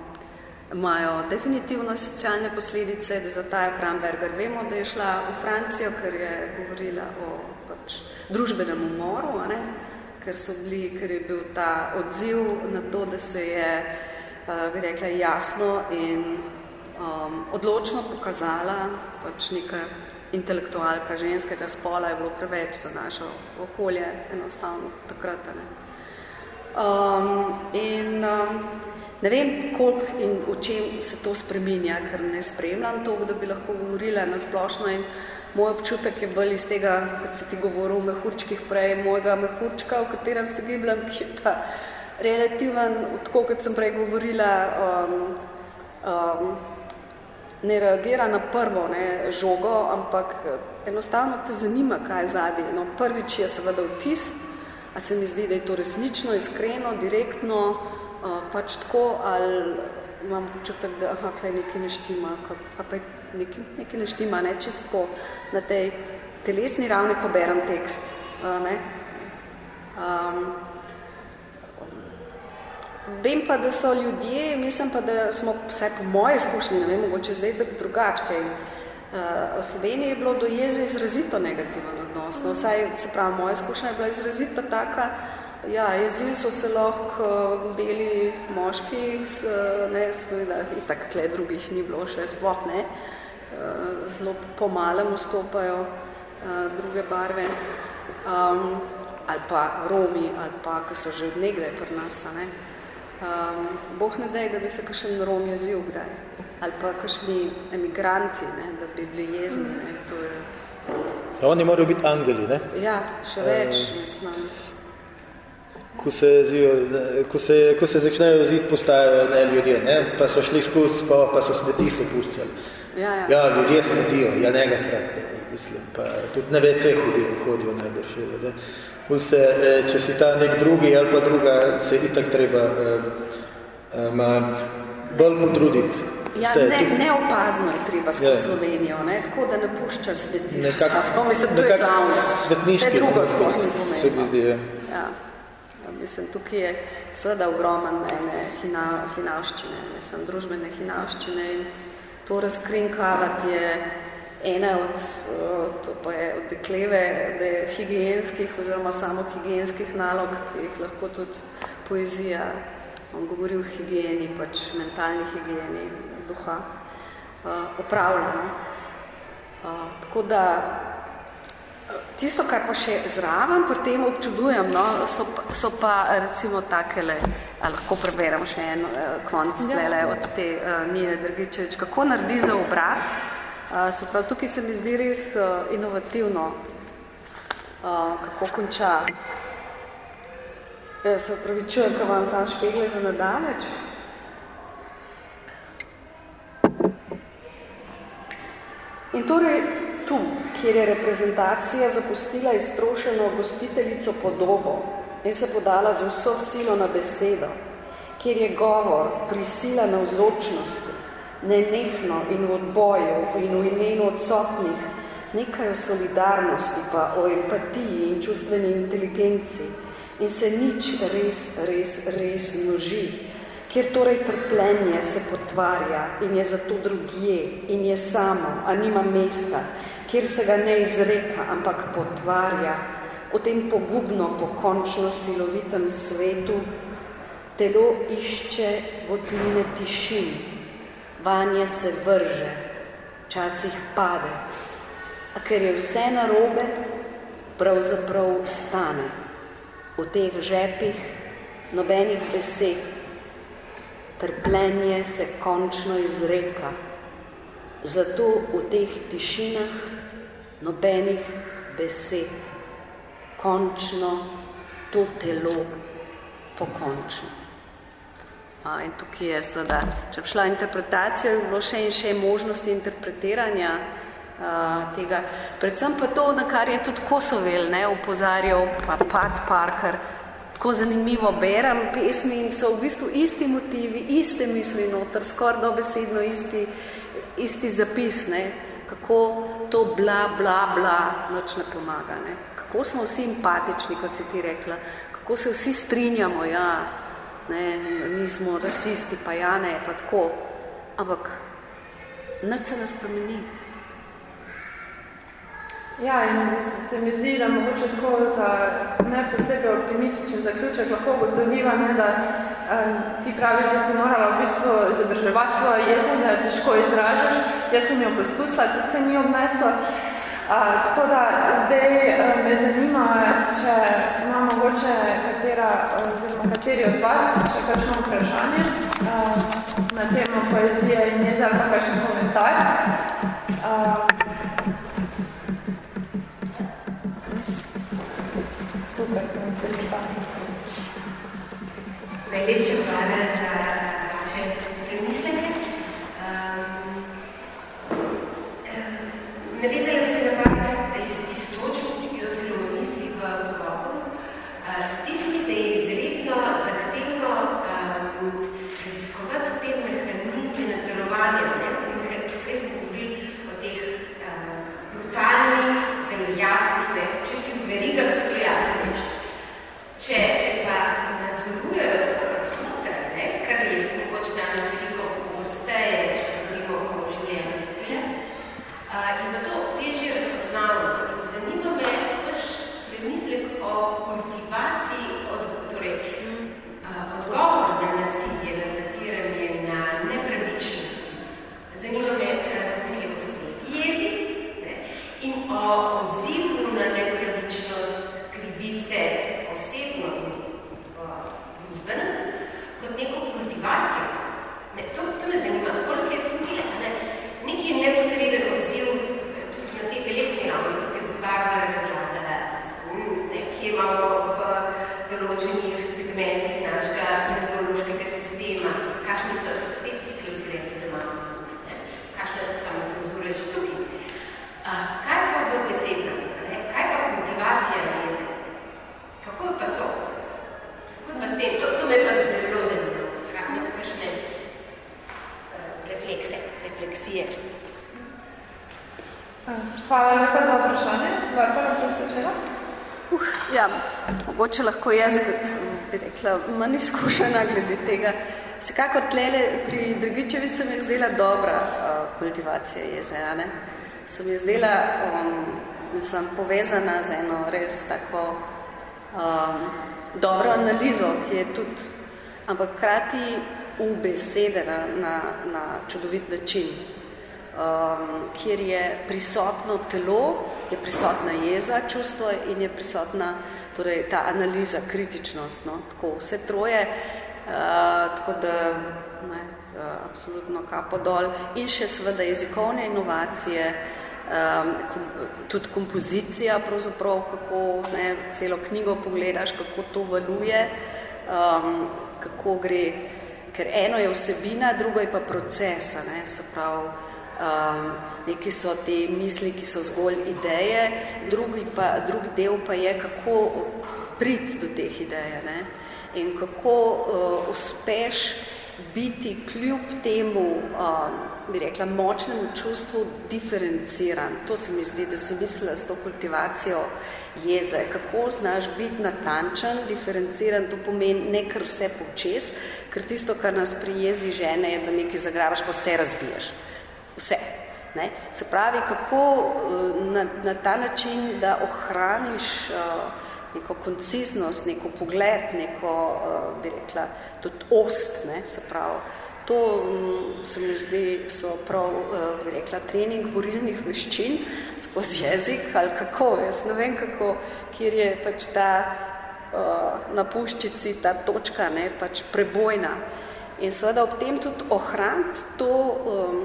imajo definitivno socialne posledice, da za Taja Kramberger vemo, da je šla v Francijo, ker je govorila o pač, družbenem umoru, a ne? ker, so bili, ker je bil ta odziv na to, da se je, bi rekla, jasno in um, odločno pokazala pač neka intelektualka ženskega spola, je bilo preveč za naše okolje, enostavno takrat. Ne. Um, in um, ne vem, koliko in v čem se to spreminja, ker ne spremljam to, da bi lahko govorila na splošno in moj občutek je bolj iz tega, kot si ti govoril o mehurčkih prej, mojega mehurčka, v katerem se gibljam, ki je pa relativen, tako kot sem prej govorila, um, um, ne reagira na prvo ne, žogo, ampak enostavno te zanima, kaj je zadnji. No, prvič je seveda vtis, a se mi zdi, da je to resnično, iskreno, direktno, uh, pač tako, ali imam občutek, da aha, tle nekaj ne štima, a pa nekaj, nekaj ne štima, ne, čistko na tej telesni ravni, ko berem tekst. Ne. Um, vem pa, da so ljudje, mislim pa, da smo, vsaj po moje izkušnji, ne vem, mogoče zdaj drugač, kaj uh, v Sloveniji je bilo do jeze izrazito negativen odnos. No, vsaj, se pravi, moja izkušnja je bila izrazito taka, Ja, jezili so se lahko uh, beli moški, s, ne, seveda, itak tle drugih ni bilo še sploh, ne, uh, zelo pomalem vstopajo druge barve, um, ali pa Romi, ali pa, ki so že nekdaj pri nas, ne. Um, boh ne dej, da bi se kakšen Rom jezil kdaj, ali pa kakšni emigranti, ne, da bi bili jezni, ne, to je... Oni morajo biti angeli, ne? Ja, še več, uh, mislim ko se, zijo, ko se, ko se začnejo zid, postajajo ne, ljudje, ne? pa so šli skus, pa, pa so smeti se puščali. Ja, ja. ja, ljudje smetijo, ja, njega srat, ne, mislim, pa tudi na WC hodijo, hodijo najbrž. Ne? Se, eh, če si ta nek drugi ali pa druga, se itak treba um, bolj potruditi. Ja, Vse, ne, neopazno je treba skozi ja. Slovenijo, ne? tako da ne pušča sveti nekak, za Mislim, to je glavno. Svetniški. Vse drugo sploh ni pomembno. Se bi zdi, ja. ja. Mislim, tukaj je seveda ogromen ene hina, hinavščine, mislim, družbene hinavščine in to razkrinkavati je ena od, od, pa je od dekleve, da je higijenskih oziroma samo higijenskih nalog, ki jih lahko tudi poezija, on govori o higijeni, pač mentalni higijeni duha, uh, opravlja. Uh, tako da Tisto, kar pa še zraven pri tem občudujem, no, so, so pa recimo takele, lahko preberem še en uh, konc ja. tlele od te uh, Nine Drgičevič, kako naredi za obrat. Uh, so prav tukaj se mi zdi res uh, inovativno, uh, kako konča. Jaz se upravičujem, ko vam sam špegle za nadaleč. In torej tu, kjer je reprezentacija zapustila iztrošeno gostiteljico podobo in se podala z vso silo na besedo, kjer je govor prisila na vzočnosti, nenehno in v odboju in v imenu odsotnih, nekaj o solidarnosti pa o empatiji in čustveni inteligenci. In se nič res, res, res množi, kjer torej trpljenje se potvarja in je zato drugje in je samo, a nima mesta, kjer se ga ne izreka, ampak potvarja v tem pogubno, pokončno silovitem svetu, telo išče vodline tišin, vanje se vrže, časih pade, a ker je vse narobe, pravzaprav stane. V teh žepih nobenih besed, trpljenje se končno izreka, zato v teh tišinah nobenih besed, končno to telo pokončno. A, in tukaj je seveda, če bi šla interpretacija, bi bilo še in še možnosti interpretiranja a, tega. Predvsem pa to, na kar je tudi Kosovel ne, upozarjal, pa Pat Parker, tako zanimivo berem pesmi in so v bistvu isti motivi, iste misli noter, skoraj dobesedno isti, isti zapis, ne? Kako to bla, bla, bla noč ne pomaga. Ne? Kako smo vsi empatični, kot si ti rekla, kako se vsi strinjamo, ja, ne, nismo rasisti, pa ja ne, pa tako. Ampak nič se ne spremeni. Ja, in se mi zdi, da mogoče tako za ne posebej optimističen zaključek lahko ugotoviva, ne, da um, ti praviš, da si morala v bistvu zadrževati svojo jezen, da jo težko izražaš. Jaz sem jo poskusila, tudi se ni obneslo. Uh, tako da zdaj uh, me zanima, če ima mogoče katera, oziroma kateri od vas še kakšno vprašanje uh, na temo poezije in jeze ali pa kakšen komentar. Uh, super, da mi se ljubav. Najlepša hvala za vaše premisleke. Um, um, navezala bi se na par istočnici, ki jo zelo misli v pogovoru. Uh, zdi se mi, da je izredno zahtevno um, raziskovati te mehanizme nadzorovanja. Prej smo govorili o teh uh, brutalnih, zelo jasnih, ne? če si v verigah, to zelo jasno veš. Če te pa nadzorujejo tako kot snotraj, ne? kar je mogoče danes veliko pogosteje, če govorimo o življenju tukaj, uh, ima to težje razpoznavno. In zanima me vaš premislek o kultivaciji, od, torej uh, odgovor na nasilje, na zatiranje, na nepravičnosti. Zanima me razmislek o sveti jezi ne? in o odzivu na nepravičnost krivice osebno in v družbenem, kot neko kultivacijo. Ne, to, to me zanima, koliko je tukaj ne, neki neposreden odziv tudi na te telesni ravni, kot je Barbara razlagala, ne, kje imamo v določenih segmentih našega nevrološkega sistema, kakšni so pet ciklusi rekli, da imamo, ne, kakšna je sama cenzura že tukaj. A, kaj pa v besedah? Ne, kaj pa kultivacija jeze? Kako je pa to? Kako pa s tem? To, to me pa zelo zanima. Kaj imate kakšne uh, reflekse, refleksije? Hvala lepa za vprašanje. Barbara, prosim, začela? Uh, ja, lahko jaz, kot bi rekla, manj izkušena glede tega. Vsekakor tlele pri Dragičevici se mi je zdela dobra uh, kultivacija jeze, ne? Se mi je zdela, um, sem povezana z eno res tako um, dobro analizo, ki je tudi, ampak krati ubesedena na, na čudovit način, um, kjer je prisotno telo, je prisotna jeza, čustvo in je prisotna torej, ta analiza, kritičnost, no, tako vse troje, uh, tako da ne, uh, absolutno kapo dol. In še seveda jezikovne inovacije, um, kom, tudi kompozicija pravzaprav, kako ne, celo knjigo pogledaš, kako to valuje, um, kako gre, ker eno je vsebina, drugo je pa procesa, ne, se pravi, um, neki so te misli, ki so zgolj ideje, drugi, pa, drugi del pa je, kako priti do teh ideje ne? in kako uh, uspeš biti kljub temu, um, bi rekla, močnemu čustvu diferenciran. To se mi zdi, da si mislila s to kultivacijo jeze. Kako znaš biti natančen, diferenciran, to pomeni ne kar vse počes, ker tisto, kar nas pri jezi žene, je, da nekaj zagrabaš, pa vse razbiješ vse. Ne? Se pravi, kako na, na ta način, da ohraniš uh, neko konciznost, neko pogled, neko, uh, bi rekla, tudi ost, ne? se pravi, to um, se mi zdi, so prav, uh, bi rekla, trening borilnih veščin skozi jezik ali kako, jaz ne vem kako, kjer je pač ta uh, na puščici, ta točka, ne, pač prebojna. In seveda ob tem tudi ohraniti to um,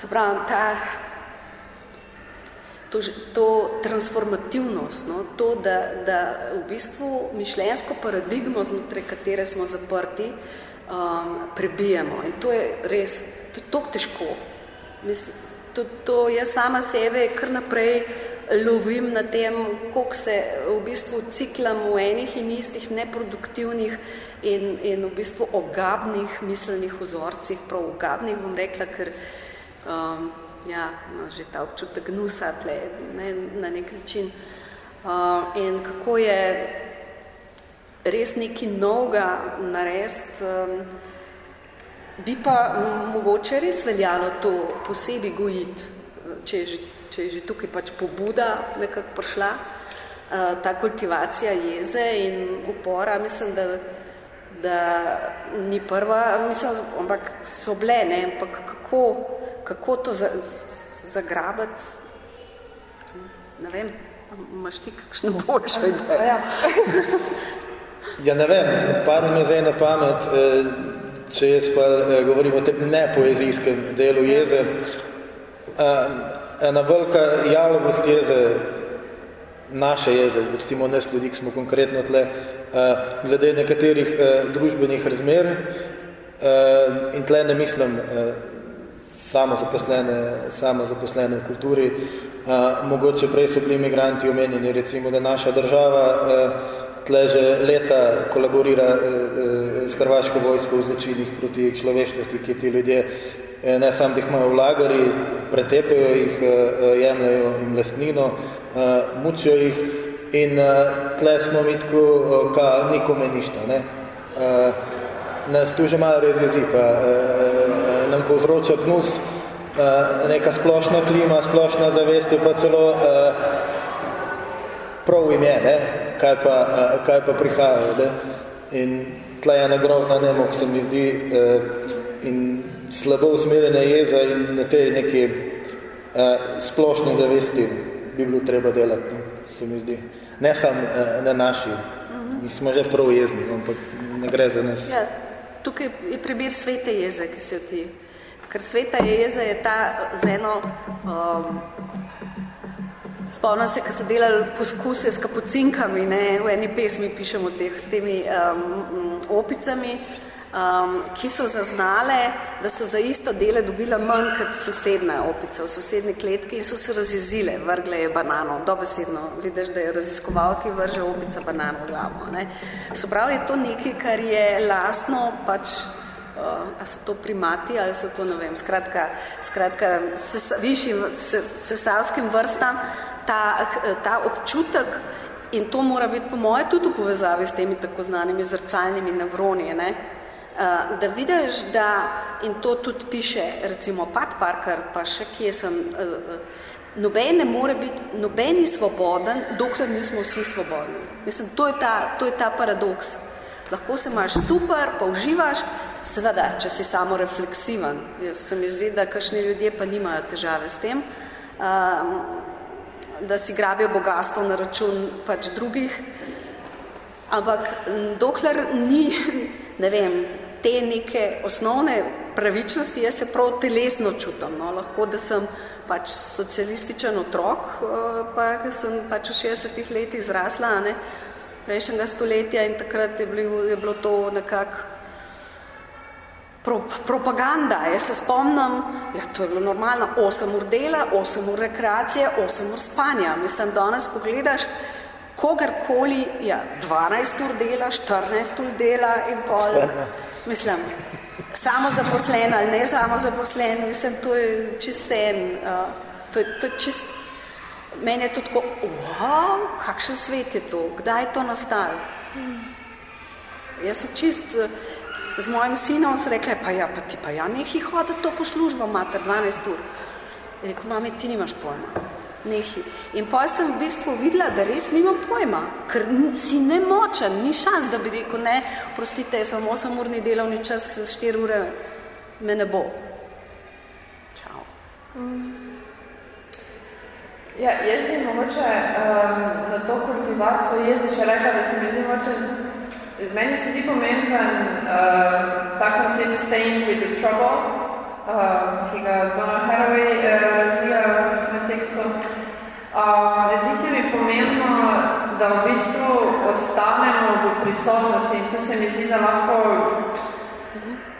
se pravi, ta, to, to transformativnost, no, to, da, da v bistvu mišljenjsko paradigmo, znotraj katere smo zaprti, um, prebijemo. In to je res, to je toliko težko. Mislim, to, to jaz sama sebe kar naprej lovim na tem, koliko se v bistvu ciklam v enih in istih neproduktivnih in, in v bistvu ogabnih miselnih vzorcih, prav ogabnih bom rekla, ker um, ja, no, že ta občutek gnusa tle, ne, na nek način. Uh, in kako je res neki novega narediti, um, bi pa mogoče res veljalo to posebej gojiti, če je že, če je že tukaj pač pobuda nekako prišla, uh, ta kultivacija jeze in upora, mislim, da, da ni prva, mislim, ampak so bile, ne, ampak kako, kako to za, zagrabati, ne vem, imaš ti kakšno boljšo idejo? Ja. Ja, ne vem, par mi zdaj na pamet, eh, če jaz pa eh, govorim o tem nepoezijskem delu jeze. Ena velika jalovost jeze, naše jeze, recimo nas ljudi, ki smo konkretno tle, eh, glede nekaterih družbenih razmer in tle ne mislim samo zaposlene, samo zaposlene v kulturi, mogoče prej so bili imigranti omenjeni, recimo, da naša država tle že leta kolaborira eh, s hrvaško vojsko v zločinih proti človeštvosti, ki ti ljudje ne samo da jih imajo vlagari, pretepejo jih, jemljajo jim lastnino, mučijo jih in tle smo mi tako, ka nikome ništa. Ne? Nas tu že malo razjezi, pa nam povzroča gnus, neka splošna klima, splošna zavest, pa celo prav im je, ne? kaj pa, kaj pa prihajajo. Ne? In tla je ena grozna nemok, se mi zdi, in slabo usmerjene jeza in na tej neki splošni zavesti bi bilo treba delati, no? se mi zdi. Ne samo na naši, mi smo že prav jezni, ampak ne gre za nas. Ja, tukaj je primer svete jeze, ki se ti... Ker sveta jeza je ta z eno um, Spomnim se, ko so delali poskuse s kapucinkami, ne, v eni pesmi pišemo teh, s temi um, opicami, um, ki so zaznale, da so za isto dele dobila manj kot sosedna opica v sosedni kletki in so se razjezile, vrgle je banano, dobesedno, vidiš, da je raziskoval, ki vrže opica banano v glavo. Ne. So pravi, je to nekaj, kar je lastno pač Uh, a so to primati ali so to, ne vem, skratka, skratka s višjim sesavskim vrstam, ta, ta občutek in to mora biti po moje tudi v povezavi s temi tako znanimi zrcalnimi nevroni, ne? Uh, da vidiš, da, in to tudi piše recimo Pat Parker, pa še kje sem, uh, uh, noben ne more biti, noben ni svoboden, dokler nismo vsi svobodni. Mislim, to je ta, to je ta paradoks. Lahko se imaš super, pa uživaš, seveda, če si samo refleksiven. Jaz se mi zdi, da kakšni ljudje pa nimajo težave s tem. Da si grabijo bogatstvo na račun pač drugih. Ampak dokler ni, ne vem, te neke osnovne pravičnosti, jaz se prav telesno čutam. No? Lahko, da sem pač socialističen otrok, eh, pa sem pač v 60 letih zrasla, ne? prejšnjega stoletja in takrat je bilo, je bilo to nekako pro, propaganda. Jaz se spomnim, ja, to je bilo normalno, 8 ur dela, 8 ur rekreacije, 8 ur spanja. Mislim, danes pogledaš, kogarkoli, ja, 12 ur dela, 14 ur dela in pol. Mislim, samo zaposlen ali ne samo zaposlen, mislim, to je čist sen. Uh, to, je, to je čist, meni je to tako, wow, kakšen svet je to, kdaj je to nastalo? Hmm. Jaz sem čist, uh, z mojim sinom so rekli, pa ja, pa ti pa ja, nehi hoditi to po službo, mater, 12 ur. Je rekel, mami, ti nimaš pojma, nehi. In pa sem v bistvu videla, da res nimam pojma, ker si nemočen, ni šans, da bi rekel, ne, prostite, jaz vam 8-urni delovni čas, 4 ure, me ne bo. Čau. Mm. Ja, jaz bi mogoče um, na to kultivacijo jezi še rekla, da se mi zdi mogoče Meni se zdi pomemben uh, ta koncept staying with the trouble, uh, ki ga Donna Haraway uh, razvija v svojem tekstu. Uh, zdi se mi pomembno, da v bistvu ostanemo v prisotnosti in to se mi zdi, da lahko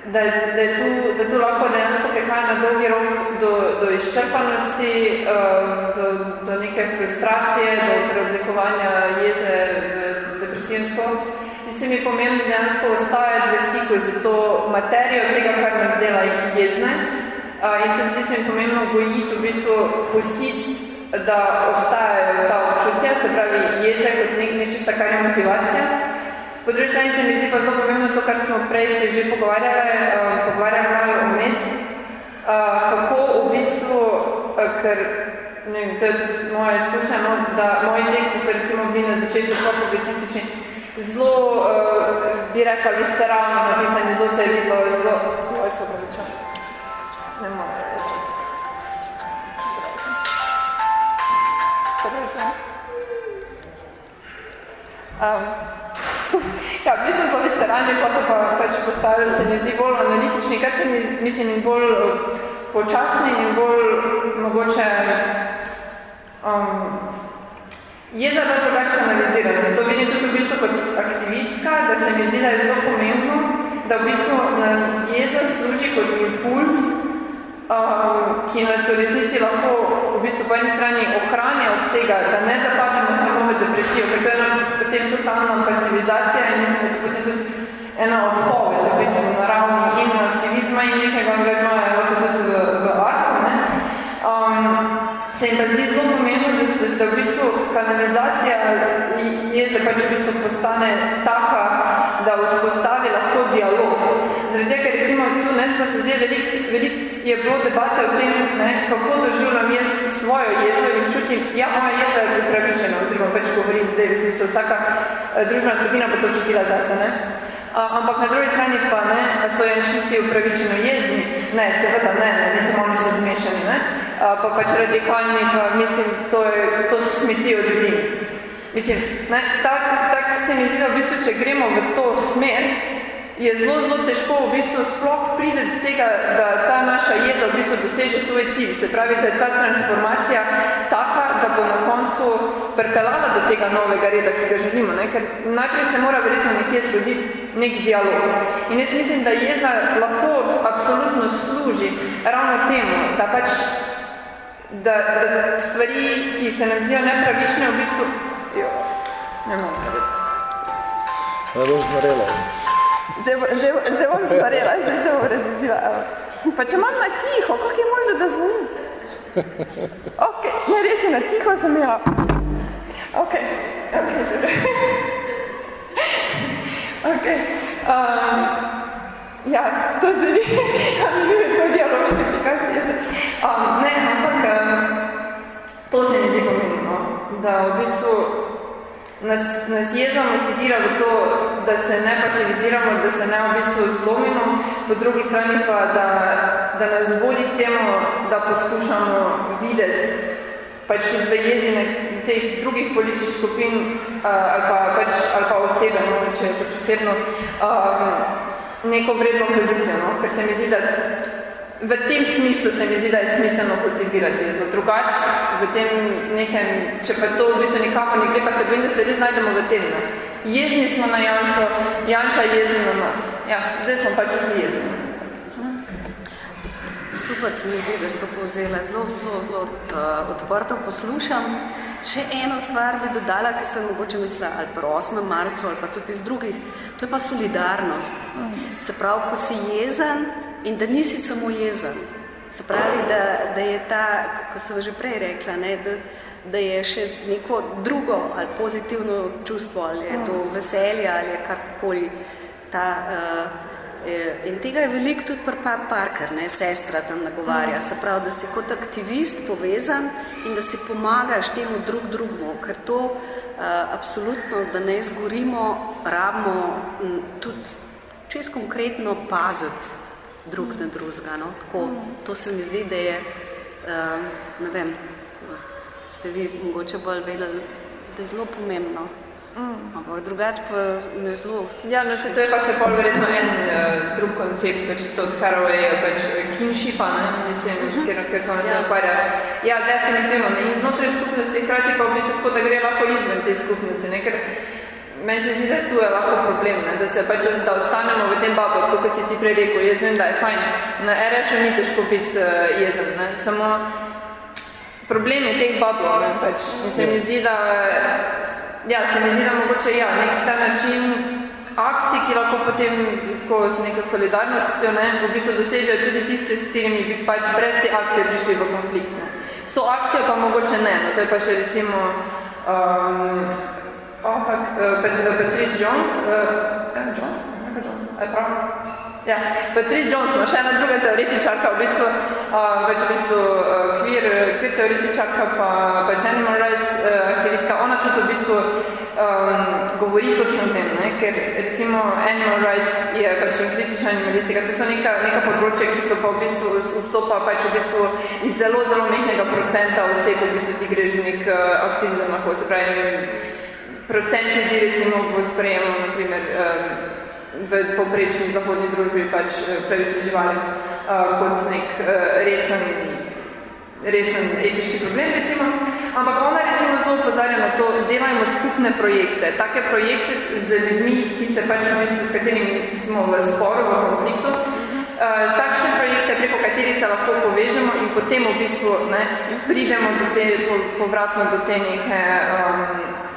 da, da, je tu, da tu lahko dejansko prihaja na dolgi rok do, do izčrpanosti, do, do neke frustracije, do preoblikovanja jeze v depresijo in tako. Se mi pomembno dejansko ostajati v stiku z to materijo tega, kar nas dela jezne. In tudi zdi se mi pomembno gojiti, v bistvu pustiti, da ostajajo ta občutja, se pravi jeze kot nek, nečista, kar je motivacija. Po drugi strani se mi zdi pa zelo pomembno to, kar smo prej se že pogovarjali, pogovarjali malo vmes, uh, kako v bistvu, ker ne vem, to je tudi moja izkušnja, no, da moji teksti so recimo bili na začetku publicistični, zelo, uh, bi rekla, visceralno napisani, zelo se je videlo, zelo, oj, se opravičam, ne morem reči. Um, Ja, mi smo zelo visceralni, pa so pa pač postavili, se mi zdi bolj analitični, kar se mi mislim in bolj uh, počasni in bolj mogoče um, je zelo drugače analizirano. To vidim tudi v bistvu kot aktivistka, da se mi zdi, da je zelo pomembno, da v bistvu na jeza služi kot impuls, um, ki nas v resnici lahko v bistvu po eni strani ohranja od tega, da ne zapademo samo v depresijo, ker to je ena potem totalna pasivizacija in mislim, da to potem tudi ena odpoved v bistvu na ravni in aktivizma in nekega angažmaja lahko tudi v, v artu. Ne? Um, se jim pa zdi zelo pomembno, da, da, da v bistvu kanalizacija je, da pač v bistvu postane taka, da vzpostavi lahko dialog. Zaradi tega, recimo tu ne smo se zdaj veliko velik je bilo debate o tem, ne, kako doživljam jaz svojo jezo in čutim, ja, moja jeza je upravičena, oziroma pač govorim zdaj v smislu, vsaka eh, družbena skupina bo to čutila zase, ne. A, ampak na drugi strani pa ne, so janšisti upravičeno jezni. Ne, seveda ne, ne, mislim, oni so zmešani, ne. A, pa pač radikalni, pa mislim, to, je, to so smeti od ljudi. Mislim, ne, tak, tak se mi zdi, v bistvu, če gremo v to smer, je zelo, zelo težko v bistvu sploh pride do tega, da ta naša jeza v bistvu doseže svoj cilj. Se pravi, da je ta transformacija taka, da bo na koncu prepelala do tega novega reda, ki ga želimo. Ne? Ker najprej se mora verjetno nekje zgoditi nek dialog. In jaz mislim, da jeza lahko absolutno služi ravno temu, da pač da, da stvari, ki se nam zdijo nepravične, v bistvu... Jo, ne moram reči. Ja, boš znarela. Zdaj, zdaj, zdaj bom zvarela, zdaj se bom razjezila. Pa če imam na tiho, kako je možno, da zvonim? Ok, ne, res je na tiho sem ja. Ok, ok, zdaj. ok. Um, ja, to zdaj ni, tam ni bil tvoj dialoški aplikacije. Um, ne, ampak um, to se mi zdi pomembno, da v bistvu nas, nas jeza motivira v to, da se ne pasiviziramo, da se ne v bistvu zlomimo, po drugi strani pa, da, da nas vodi k temu, da poskušamo videti pač v jezine teh drugih političnih skupin uh, ali, pa, pač, ali pa osebe, no, če je pač osebno, um, neko vredno pozicijo, no, ker se mi zdi, da v tem smislu se mi zdi, da je smiselno kultivirati jezo. Drugač, v tem nekem, če pa to v bistvu nikako ne gre, pa se bojim, da se res najdemo v tem. Ne. Jezni smo na Janšo, Janša jezni na nas. Ja, zdaj smo pač vsi jezni. Super se mi zdi, da ste to povzela. Zelo, zelo, zelo uh, odprto poslušam. Še eno stvar bi dodala, ki sem mogoče mislila ali pa 8. marcu ali pa tudi iz drugih, to je pa solidarnost. Se pravi, ko si jezen, in da nisi samo jezen. Se pravi, da, da je ta, kot sem že prej rekla, ne, da, da je še neko drugo ali pozitivno čustvo, ali je to veselje, ali je karkoli ta... Uh, in tega je veliko tudi pri Pat Parker, ne, sestra tam nagovarja. Se pravi, da si kot aktivist povezan in da si pomagaš temu drug drugmu, ker to uh, absolutno, da ne izgorimo, rabimo tudi čez konkretno paziti drug na drugega. No? Tako, to se mi zdi, da je, uh, ne vem, ste vi mogoče bolj vedeli, da je zelo pomembno. Mm. Ampak drugače pa ne zelo. Ja, no se to je pa še pol verjetno en uh, drug koncept, pa čisto od Haraway, pač kinshipa, ne, mislim, uh -huh. ker, ker smo nas ja. ukvarjali. Ja, definitivno, ne, in znotraj skupnosti, hkrati pa v bistvu tako, da gre lahko izven te skupnosti, ne, ker meni se zdi, da tu je lahko problem, ne? da se pač, da ostanemo v tem babu, tako kot si ti prej rekel, jaz vem, da je fajn, na RŠ ni težko biti uh, jezen, ne? samo problem je teh babov, ne? pač, in se mi zdi, da, ja, se mi zdi, da mogoče, ja, nek ta način akcij, ki lahko potem tako z neko solidarnostjo, ne, v bistvu dosežejo tudi tiste, s katerimi bi pač brez te akcije prišli v konflikt. Ne. S to akcijo pa mogoče ne, no, to je pa še recimo um, oh, fuck, uh, Patrice Jones, uh, Jones, nekaj Jones, aj prav? Ja, Patrice no, še ena druga teoretičarka, v bistvu, uh, več v bistvu uh, queer, queer teoretičarka, pa, pa animal rights uh, aktivistka, ona tudi v bistvu um, govori točno o tem, ne? ker recimo animal rights je pač kritična animalistika, to so neka, neka področja, ki so pa v bistvu vstopa pač v bistvu iz zelo, zelo mehnega procenta oseb, v bistvu ti greš v nek uh, aktivizem, lahko. Se pravi, procent ljudi recimo v sprejemu, naprimer, v poprečni zahodni družbi pač eh, pravice živali uh, kot nek uh, resen, resen etički problem, recimo. Ampak ona recimo zelo upozarja na to, delajmo skupne projekte, take projekte z ljudmi, ki se pač v bistvu, s katerimi smo v sporu, v konfliktu, takšne projekte, preko katerih se lahko povežemo in potem v bistvu ne, pridemo do te, po, povratno do te neke um,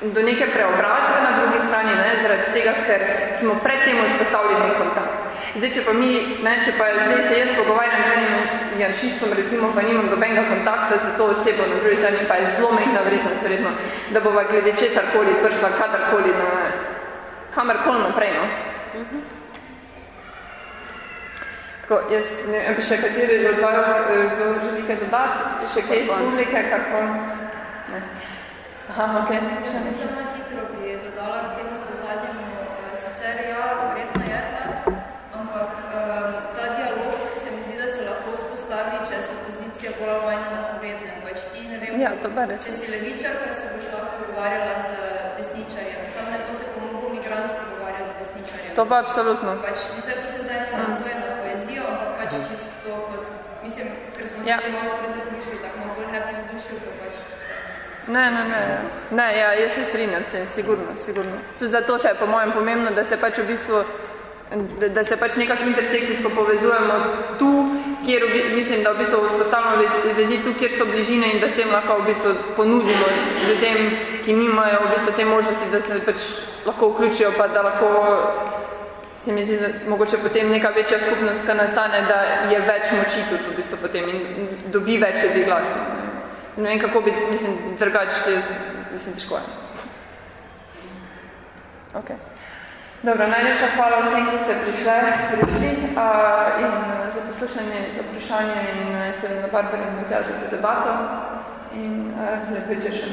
do neke preobrazbe na drugi strani, ne, zaradi tega, ker smo pred tem vzpostavili nek kontakt. Zdaj, če pa mi, ne, če pa zdaj se jaz pogovarjam z enim janšistom, recimo, pa nimam dobenega kontakta z to osebo, na drugi strani pa je zelo mehna vrednost, verjetno, da bova glede česarkoli prišla kadarkoli na kamerkoli naprej, no. Tako, jaz ne vem, še kateri od dva eh, želi kaj dodati, še kaj iz publike, kako? Ne. Aha, ok. Jaz bi sem na hitro bi dodala k temu ta zadnjemu, uh, sicer ja, verjetno je ta, ampak um, ta dialog se mi zdi, da se lahko vzpostavi, če so pozicija bolj manj napovedne. Pač ti, ne vem, ja, to bare, če si levičarka, se boš lahko pogovarjala z desničarjem. Sam ne bo se pomogel migrant pogovarjati z desničarjem. To pa absolutno. Pač, sicer to se zdaj ne navezuje na poezijo, ampak pač mm. čisto kot, mislim, ker smo ja. se malo skupaj zaključili, tako malo bolj happy vzdušil, pa pač vse. Ne, ne, ne. ne ja, jaz se strinjam s tem, sigurno, sigurno. Tudi zato se je po mojem pomembno, da se pač v bistvu da, da se pač nekako intersekcijsko povezujemo tu, kjer mislim, da v bistvu vzpostavljamo vezi, vezi tu, kjer so bližine in da s tem lahko v bistvu ponudimo ljudem, ki nimajo v bistvu te možnosti, da se pač lahko vključijo, pa da lahko se mi zdi, da mogoče potem neka večja skupnost, ki nastane, da je več moči tudi v bistvu potem in dobi več ljudi glasno ne vem, kako bi, mislim, drugače, mislim, težko je. Ok. Dobro, najlepša hvala vsem, ki ste prišli, prišli uh, in za poslušanje, za vprašanje in se na Barbara in Matjaža za debato in uh, lep večer še.